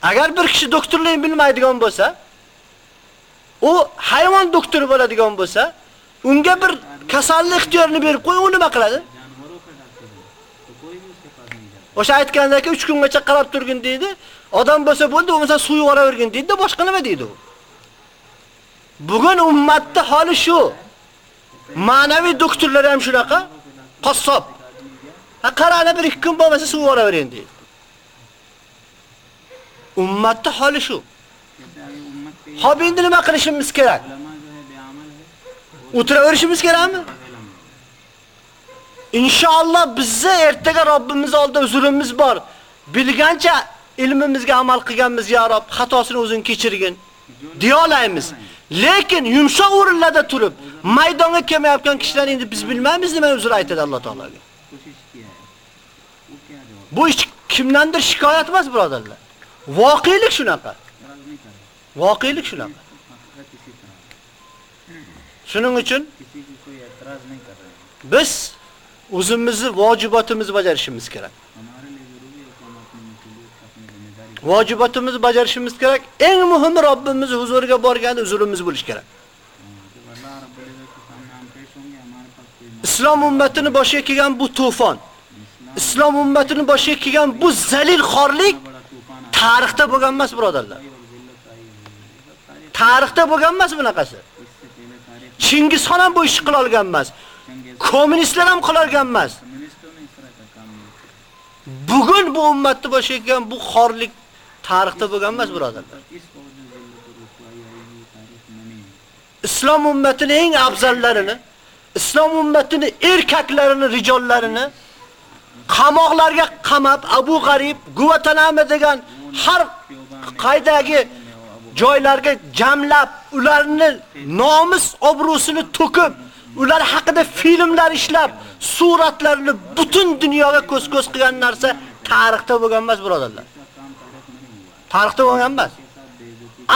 Agar bir kishi doktorlar bilmaydigan bo'lsa, u hayvon doktori bo'ladigan bo'lsa, unga bir kasallik ixtiyorini berib qo'y, o nima qiladi? O'sha üç 3 kungacha qarab turgin deydi. Odam bo'lsa bo'ldi, bo'lmasa suv yuboravergin deydi, boshqa nima deydi u? Bugun ummatta holi shu. Manevi doktorlar ham shunaqa, qassob. Ha qarani bir ikki kun bo'lmasa suv boravering deydi. Ummatda holi shu. Hop endi nima qilishimiz kerak? O'tiraverishimiz kerakmi? Inshaalloh bizni ertaga Robbimiz aldı, uzrimiz bor. Bilgancha ilmimizga amal qilganmiz ya Rob, xatosini o'zing kechirgin. Diyalayimiz. Lekin yumshoq o'rinlarda turib, maydonga kelmayotgan kishilar endi biz bilmaymiz nima uzr aytadi Alloh taolaga. Bu ish kimdandir shikoyat emas, birodarlar. Voqiylik shunaqa. Voqiylik shunaqa. Shuning uchun biz o'zimizni vojibotimizni bajarishimiz kerak. Vacibatimizni bajarishimiz kerak. Eng muhimi Robbimiz huzuriga borganda uzulimiz bo'lish kerak. Islom ummatini boshiga kelgan bu to'fon, islom ummatini boshiga kelgan bu zalil xorlik tarixda bo'lgan emas, birodarlar. Tarixda bo'lgan emas bunaqasi. Chingizxon ham bu ishni qila olgan emas. Kommunistlar ham qila olgan emas. Bugun bu ummatni boshiga kelgan bu xorlik tarixda bo'lgan emas, birodarlar. Islom ummatining eng afzallarini, islom ummatining erkaklarini, rijollarini qamoqlarga qamab, Abu G'arib, Guvatanama degan har qaydagi joylarga jamlab, ularni nomus obro'sini to'kib, ular haqida filmlar ishlab, suratlarini butun dunyoga ko'z-ko'z qilgan narsa tarixda bo'lgan emas, birodarlar. Tarixda bo'lgan emas.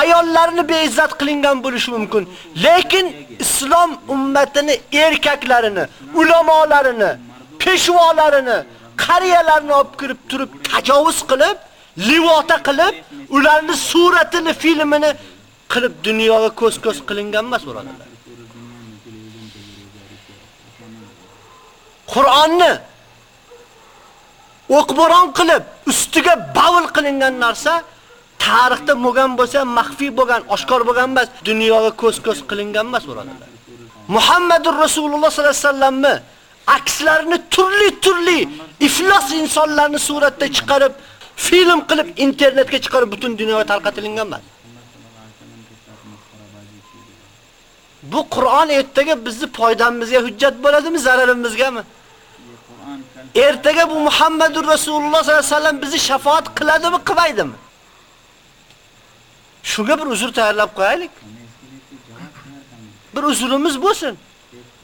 ayollarni beizzat qilingan bo'lishi mumkin. Lekin islom ummatini erkaklarini, ulamolarini, peshvolarini, qariyalarini olib kirib turib tajovuz qilib, livota qilib, ularni suratini, filmini qilib dunyoga ko'z-ko'z qilingan emas, birodarlar. Qur'onni o'qboron qilib, ustiga bavul qilingan narsa tarixda bo'lgan bo'lsa, maxfi bo'lgan, oshkor bo'lgan emas, dunyoga ko'z-ko'z qilingan emas birodarlar. Muhammadur Rasululloh sollallohu alayhi vasallamni akslarini turli-turli iflos insonlarni suratda chiqarib, film qilib internetga chiqarib butun dunyoga tarqatilgan emas. Bu Qur'on ertaga bizni foydamizga hujjat bo'ladimi, zararimizgami? Ertaga bu Muhammadur Rasululloh sollallohu alayhi vasallam bizni shafaat qiladimi, qilmaydimi? Shunga bir uzr tayyorlab qo'yaylik. Bir uzrimiz bo'lsin.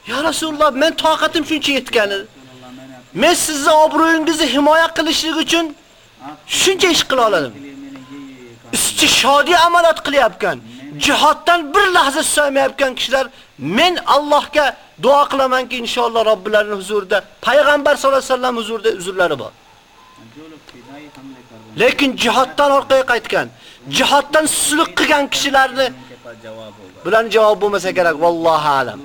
Ya Rasululloh, men toqatim shuncha yetgani. Men sizni obro'yingizni himoya qilishlik uchun shuncha ish qila oladim. shodi amalat qilyapkan, jihoddan bir lahza so'ymayapgan kishilar men Allohga duo qilamanki inshaalloh Robbilarining huzurida, payg'ambar sollallohu alayhi vasallam huzurida uzrlari bor. Lekin jihoddan orqaga qaytgan jihoddan sulh qilgan kishilarni bularning javob bo'lmasa kerak, vallohu alam.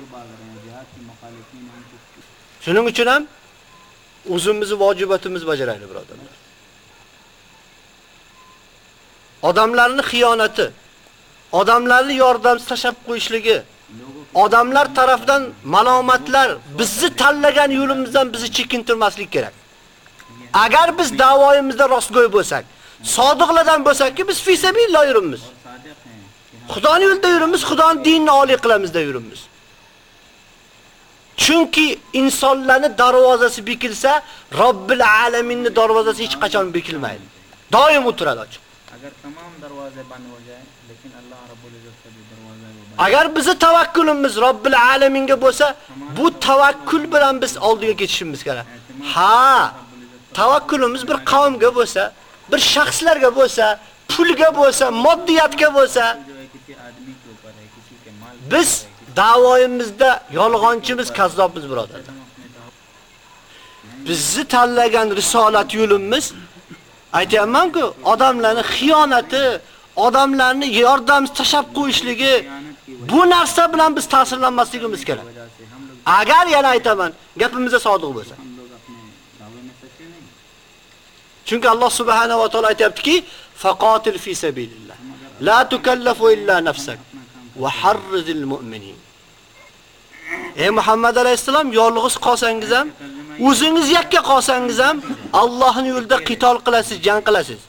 Shuning uchun ham o'zimizni vajibatimiz bajaraylik, birodarlar. Odamlarning xiyonati, odamlarni yordamsiz tashab qo'yishligi, odamlar tarafidan malomatlar, bizni tanlagan yo'limizdan bizni chekintirmaslik kerak. Agar biz da'voyimizda rostgo'y bo'lsak, Sodiqlardan bo'lsak-ki, biz fi sabilillah yurimiz. Xudoning yo'lida yurimiz, Xudoning dinini oliy qilamiz deb yurimiz. Chunki insonlarning darvozasi bekilsa, Robbil alaminning darvozasi hech qachon bekilmaydi. Doim o'tiradi ochiq. Agar tamom darvoza band bo'lsa, lekin Alloh Rabbul Izzat darvoza Agar bizi tavakkulimiz Robbil alaminga bo'lsa, bu tavakkul bilan biz oldiga ketishimiz kerak. Ha, tavakkulimiz bir qavmga bo'lsa, bir shaxslarga bo'lsa, pulga bo'lsa, moddiyatga bo'lsa biz da'voyimizda yolg'onchimiz, kazzobmiz birodarlar. Bizni tanlagan risolat yo'limiz aytayapman-ku, odamlarni xiyonati, odamlarni yordam tashab qo'yishligi bu narsa bilan biz ta'sirlanmasligimiz kerak. Agar yana aytaman, gapimizga sodiq bo'lsak. Chunki Alloh subhanahu va taolo aytayaptiki, faqatil fi sabilillah. La tukallafu illa nafsak va harrizil mu'minin. Ey Muhammad alayhisalom, yolg'iz qolsangiz ham, o'zingiz yakka qolsangiz ham, Allohning yo'lida qitol qilasiz, jang qilasiz.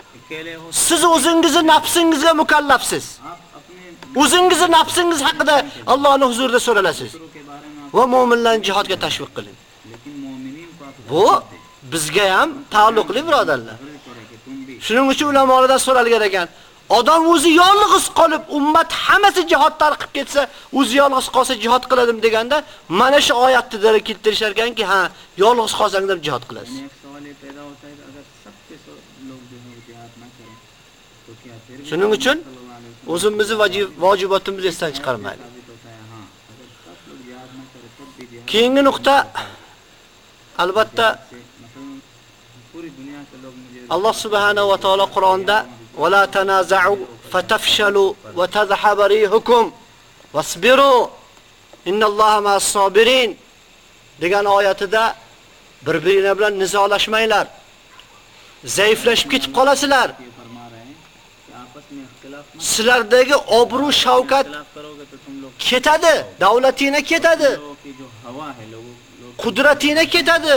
Siz o'zingizni nafsingizga mukallafsiz. O'zingizni nafsingiz haqida Allohning huzurida so'ralasiz. Va mu'minlarni jihodga tashviq qiling. Lekin Bu bizga ham taalluqli birodarlar. Shuning uchun ulamolardan so'ralgan ekan, odam o'zi yolg'iz qolib, ummat hammasi jihad tarqib ketsa, o'zi yolg'iz qolsa jihad qiladim deganda, mana shu oyatni dalil keltirishar ekanki, ha, yolg'iz qolsang deb jihad qilasiz. Shuning uchun o'zimizni vajibatimizni esdan chiqarmaylik. Keyingi nuqta albatta Allah subhanahu va taolo Qur'onda ولا تنازعوا فتفشلوا وتذهب ريحكم واصبروا innalloha ma'as sobirin degan oyatida bir-biringiz bilan nizolashmanglar. Zaiflashib ketib qolasizlar. Sizlardagi obru shavkat ketadi, davlatingiz ketadi. Kudretine ketadi.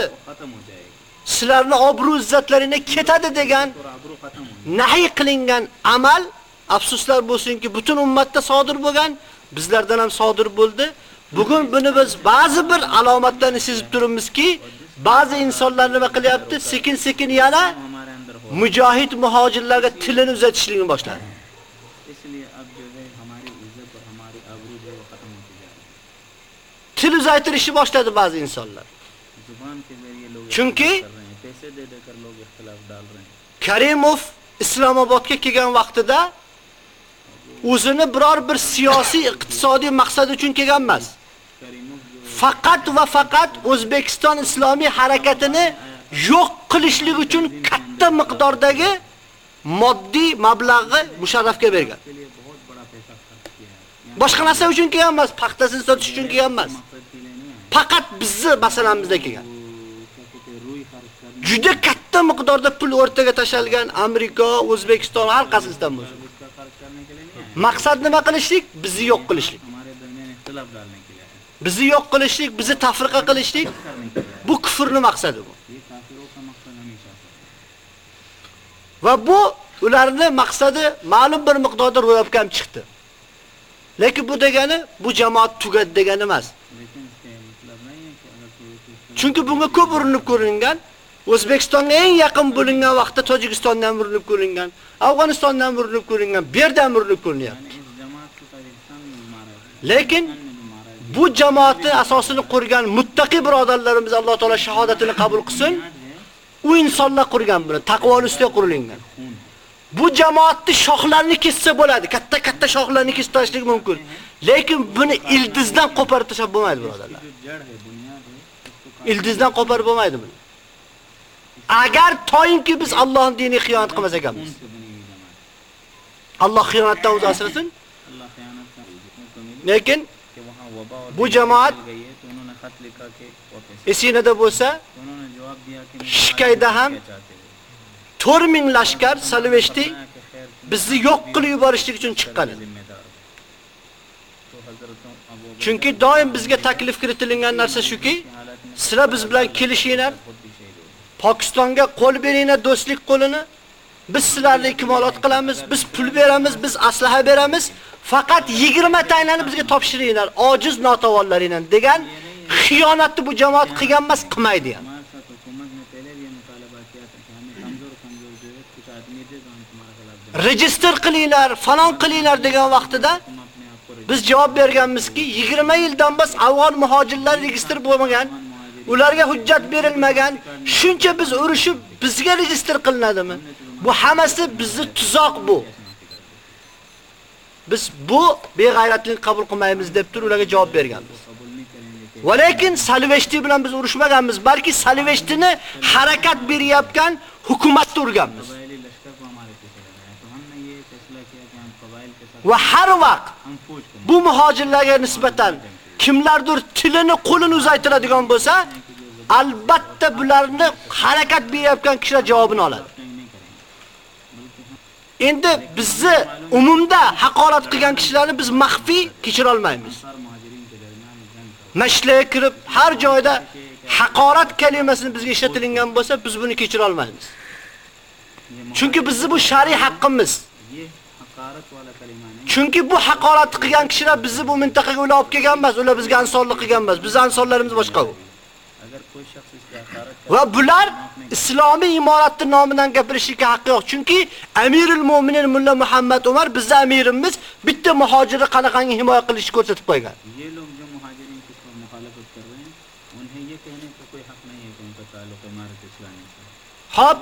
sizlarni obro' izzatlaringni ketadi degan nahiy qilingan amal afsuslar bo'lsinki butun ummatda sodir bo'lgan, bizlardan ham sodir bo'ldi. Bugun buni biz ba'zi bir alomatlarni sezib turibmizki, ba'zi insonlar nima qilyapti? Sekin-sekin yana mujohid muhojirlarga tilini uzatishlikni boshladi. Til uzaytirishni boshladi ba'zi insonlar. Chunki Karimov Islomobodga kelgan vaqtida o'zini biror bir siyosiy, iqtisodiy maqsad uchun kelgan emas. Faqat va faqat O'zbekiston islomiy harakatini yo'q qilishlik uchun katta miqdordagi moddiy mablag'ni Musharrafga bergan. Boshqa narsa uchun kelgan emas, paxtasini sotish uchun kelgan emas. Faqat bizni masalamizda kelgan. juda katta miqdorda pul o'rtaga tashalgan Amerika, O'zbekiston har qaysidan bo'lsin. Maqsad nima qilishlik? Bizni yo'q qilishlik. Bizni yo'q qilishlik, bizni tafriqa qilishlik bu kufrning maqsadi bu. Va bu ularni maqsadi ma'lum bir miqdorda ro'yobga ham chiqdi. Lekin bu degani bu jamoat tugadi degani emas. Chunki bunga ko'p urinib ko'ringan O'zbekistonga eng yaqin bo'lingan vaqtda Tojikistondan burilib ko'ringan, Afg'onistondan burilib ko'ringan, berdan burilib ko'rinyapti. Lekin bu jamoatni asosini qurgan muttaqi birodarlarimiz Alloh taolo shahodatini qabul qilsin. U insonlar qurgan buni, taqvoning ustiga qurilgan. Bu jamoatni shoxlarini kessa bo'ladi, katta-katta shoxlarini kesib tashlashlik mumkin. Lekin buni ildizdan qo'parib tashlab bo'lmaydi, birodarlar. Ildizdan qo'parib bo'lmaydi buni. Agar toyinki biz Allohning diniga xiyonat qilmas ekanmiz. Alloh xiyonatdan o'zi asrasin. Lekin bu jamoat Esinada bo'lsa, Shikayda ham 4000 lashkar Salveshti bizni yo'q qilib yuborishlik uchun chiqqan. Edi. Chunki doim bizga taklif kiritilgan narsa shuki, sizlar biz bilan kelishinglar, Pokistonga qo'l beringlar do'stlik qo'lini. Biz sizlarga ikmolot qilamiz, biz pul beramiz, biz aslaha beramiz. Faqat 20 tanani bizga topshiringlar, ojiz notavonlaringdan degan xiyonatni bu jamoat qilgan emas, qilmaydi ham. Register qilinglar, falon qilinglar degan vaqtida biz javob berganmizki, 20 yildan bas afg'on muhojirlar register bo'lmagan. ularga hujjat berilmagan, shuncha biz urushib bizga rejistr qilinadimi? Bu hammasi bizni tuzoq bu. Biz bu beg'ayratlik qabul qilmaymiz deb tur ularga javob berganmiz. Va lekin Salveshti bilan biz urushmaganmiz, balki Salveshtini harakat berayotgan hukumatni urganmiz. Va har vaqt bu muhojirlarga nisbatan kimlardir tilini qo'lini uzaytiradigan bo'lsa, albatta bularni harakat berayotgan kishilar javobini oladi. Endi bizni umumda haqorat qilgan kishilarni biz maxfiy kechira olmaymiz. Mashlaya kirib har joyda haqorat kalimasini bizga ishlatilgan bo'lsa, biz buni kechira olmaymiz. Chunki bizni bu shariy haqqimiz. Chunki bu haqoratni qilgan kishilar bizni bu mintaqaga ular olib kelgan emas, ular bizga ansonlik qilgan emas. Biz ansonlarimiz boshqa u. Va bular islomiy imoratning nomidan gapirishiga haqqi yo'q. Chunki Amirul Mu'minin Mulla Muhammad Umar bizga amirimiz bitta muhojirni qanaqangi himoya qilishni ko'rsatib qo'ygan. Hop,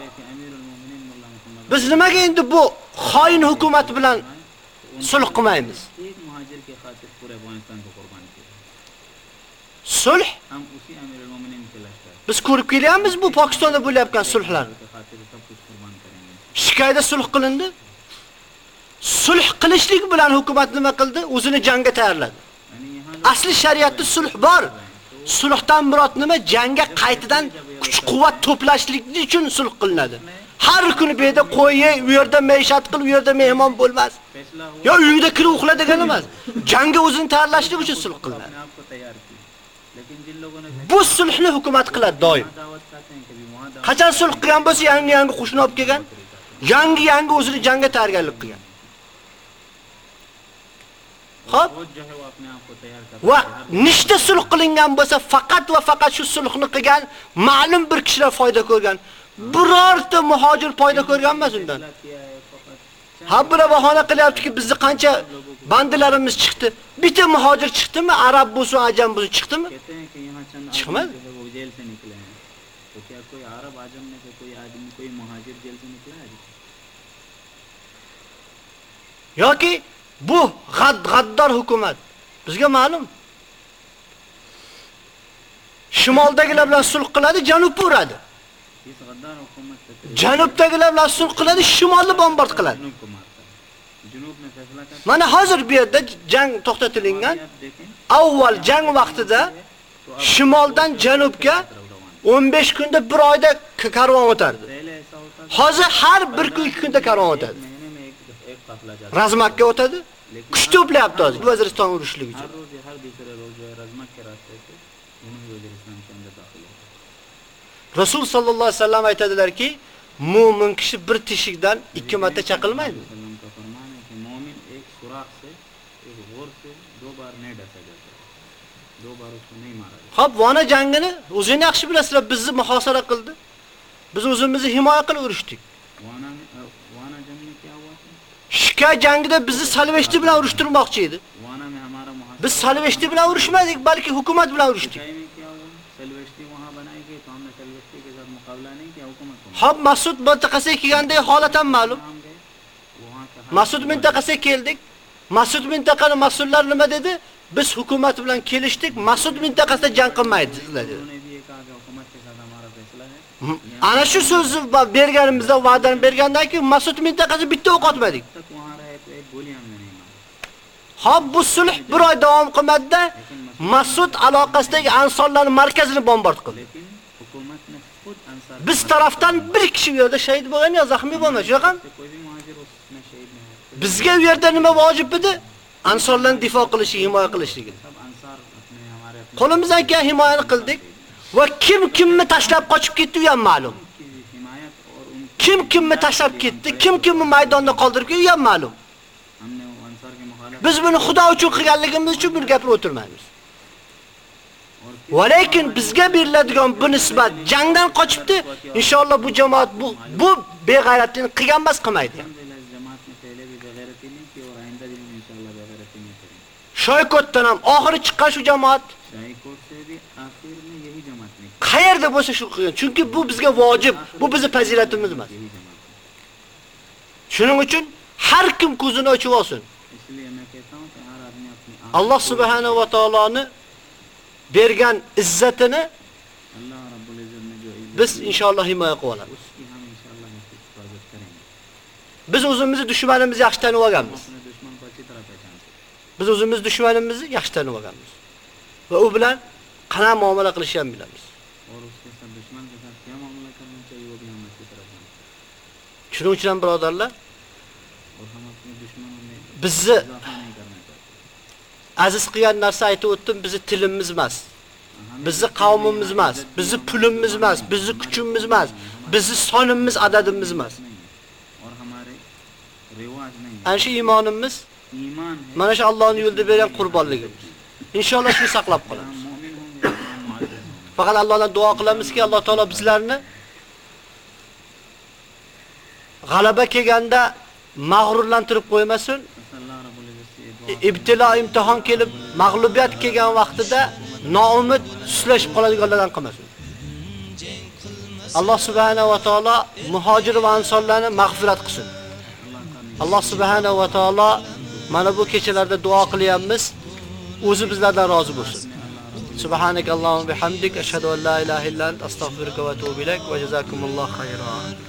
Biz nimaga endi bu xoin hukumat bilan sulh qilmaymiz? Sulh? Biz ko'rib kelyapmiz bu Pokistonda bo'layotgan sulhlarni. Shikoyatda sulh qilindi. Sulh qilishlik bilan hukumat nima qildi? O'zini jangga tayyorladi. Asli shariatda sulh bor. Sulhdan murod nima? Jangga qaytadan kuch-quvvat to'plashlik uchun sulh qilinadi. Har kuni bu yerda qo'yi, u yerda maishat qil, u yerda mehmon bo'lmas. Yo uyingda kirib uxla degan emas. Jangga o'zini tayyorlashlik uchun sulh qilinadi. Bu sulhni hukumat qiladi doim. Qachon sulh qilgan bo'lsa, yangi-yangi qo'shin olib kelgan, yangi-yangi o'zini jangga tayyorgarlik qilgan. Xo'p. Va nishta sulh qilingan bo'lsa, faqat va faqat shu sulhni qilgan ma'lum bir kishilar foyda ko'rgan. Birorta muhojir foyda ko'rgan emas undan. किया है फकत Ha bura bahona qilyaptiki, bizni qancha bandalarimiz chiqdi. Bitta muhojir chiqdimi? Arab bo'lsin, ajam bo'lsin, chiqdimi? कहते हैं कि यहाँ चंद छिकमल? आदमी जो है वो जेल से निकले हैं तो क्या कोई अरब आजम में से कोई आदमी कोई मुहाजिर जेल से निकला है yoki bu g'ad g'addor hukumat. Bizga ma'lum. Shimoldagilar bilan sulh qiladi, janubga uradi. Janubdagilar mas'ul qiladi, shimolni bombard qiladi. Mana hozir bu yerda jang to'xtatilgan. Avval jang vaqtida shimoldan janubga 15 kunda bir oyda karvon o'tardi. Hozir har bir kun 2 kunda karvon o'tadi. Razmakka o'tadi. Kuch to'playapti hozir Vaziriston urushligi uchun. Rasul sallallohu alayhi vasallam aytadilarki, mu'min kishi bir teshikdan ikki marta chaqilmaydi. Mu'min ek suroq se, ek g'or se do bar nahi dasa jata. Do bar usni maradi. Xo'p, vona jangini o'zingiz yaxshi bilasizlar, bizni muhosara qildi. Biz o'zimizni himoya qilib urushdik. Vona e, vona jangni kya hua? Shika jangida bizni Salveshti bilan urushtirmoqchi edi. Biz Salveshti bilan urushmadik, balki hukumat bilan urushdik. Hop Masud mintaqasiga kelgandek holat ham ma'lum. Masud mintaqasiga keldik. Masud mintaqani mas'ullar nima dedi? Biz hukumat bilan kelishdik, Masud mintaqasida jang qilmaydi dedi. Ana shu so'zni berganimizda va'dani bergandan keyin Masud mintaqasi bitta o'q otmadik. Hop bu sulh bir oy davom qilmadi-da, Masud aloqasidagi ansonlarning markazini bombard qildi. Biz taraftan bir kishi yerde şehit shahid bo'lgan yo zaxmiy bo'lmadi. Shunaqa bizga u yerda nima vojib edi? Ansorlarni difo qilishi, himoya qilishligi. Qo'limizdan kelgan himoyani qildik va kim kimni tashlab qochib ketdi u ham ma'lum. Kim kimni tashlab ketdi, kim kimni maydonda qoldirib ketdi u ham ma'lum. Biz buni Xudo uchun qilganligimiz uchun bu gapni o'tirmaymiz. Va бизга bizga beriladigan bu nisbat jangdan qochibdi. Inshaalloh bu jamoat bu bu beg'ayratlikni qilgan emas qilmaydi. Shoykotdan ham oxiri chiqqan shu jamoat. Qayerda bo'lsa shu qilgan. Chunki bu bizga vojib, bu bizning fazilatimiz emas. Shuning uchun har kim ko'zini ochib olsin. Alloh subhanahu va taoloni bergan izzatini biz inshaalloh himoya qilib olamiz. Biz o'zimizni dushmanimizni yaxshi tanib olganmiz. Biz o'zimiz dushmanimizni yaxshi tanib olganmiz. Va u bilan qana muomala qilishni bilamiz. Shuning uchun birodarlar, bizni aziz qilgan narsa aytib o'tdim, bizi tilimiz emas. Bizi qavmimiz emas, bizi pulimiz emas, bizi kuchimiz emas, bizi sonimiz, adadimiz emas. Ana shu iymonimiz, mana shu Allohning yo'lida bergan qurbonligimiz. Inshaalloh shuni saqlab qolamiz. Faqat Allohdan duo qilamizki, Alloh taolo bizlarni g'alaba kelganda mag'rurlantirib qo'ymasin, ibtilo imtihon kelib mag'lubiyat kelgan vaqtida noumid suslashib qoladiganlardan qilmasin. Alloh subhanahu va taolo muhojir va ansorlarni mag'firat qilsin. Alloh subhanahu va taolo mana bu kechalarda duo qilyapmiz. O'zi bizlardan rozi bo'lsin. Subhanak Allohumma bihamdik ashhadu an la ilaha illa ant astaghfiruka va atubu ilayk va jazakumulloh khayran.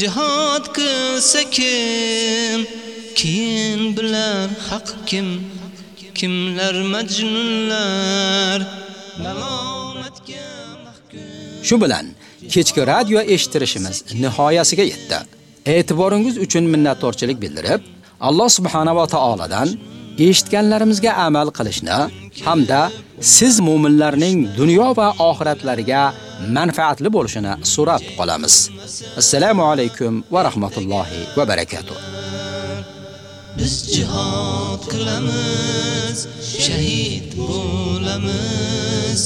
jihad qilsa kim? Keyin bilar haq kim? Kimlar majnunlar? Malomatga mahkum. Shu bilan kechki radio eshitirishimiz nihoyasiga yetdi. E'tiboringiz uchun minnatdorchilik bildirib, Alloh subhanahu va taoladan eshitganlarimizga amal qilishni hamda siz mu'minlarning dunyo va oxiratlariga manfaatli bo'lishini so'rab qolamiz. Assalomu alaykum va rahmatullohi va barakatuh. biz jihad qilamiz shahid bo'lamiz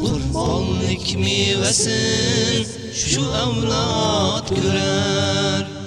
qurbonlik mevasin shu avlod ko'rar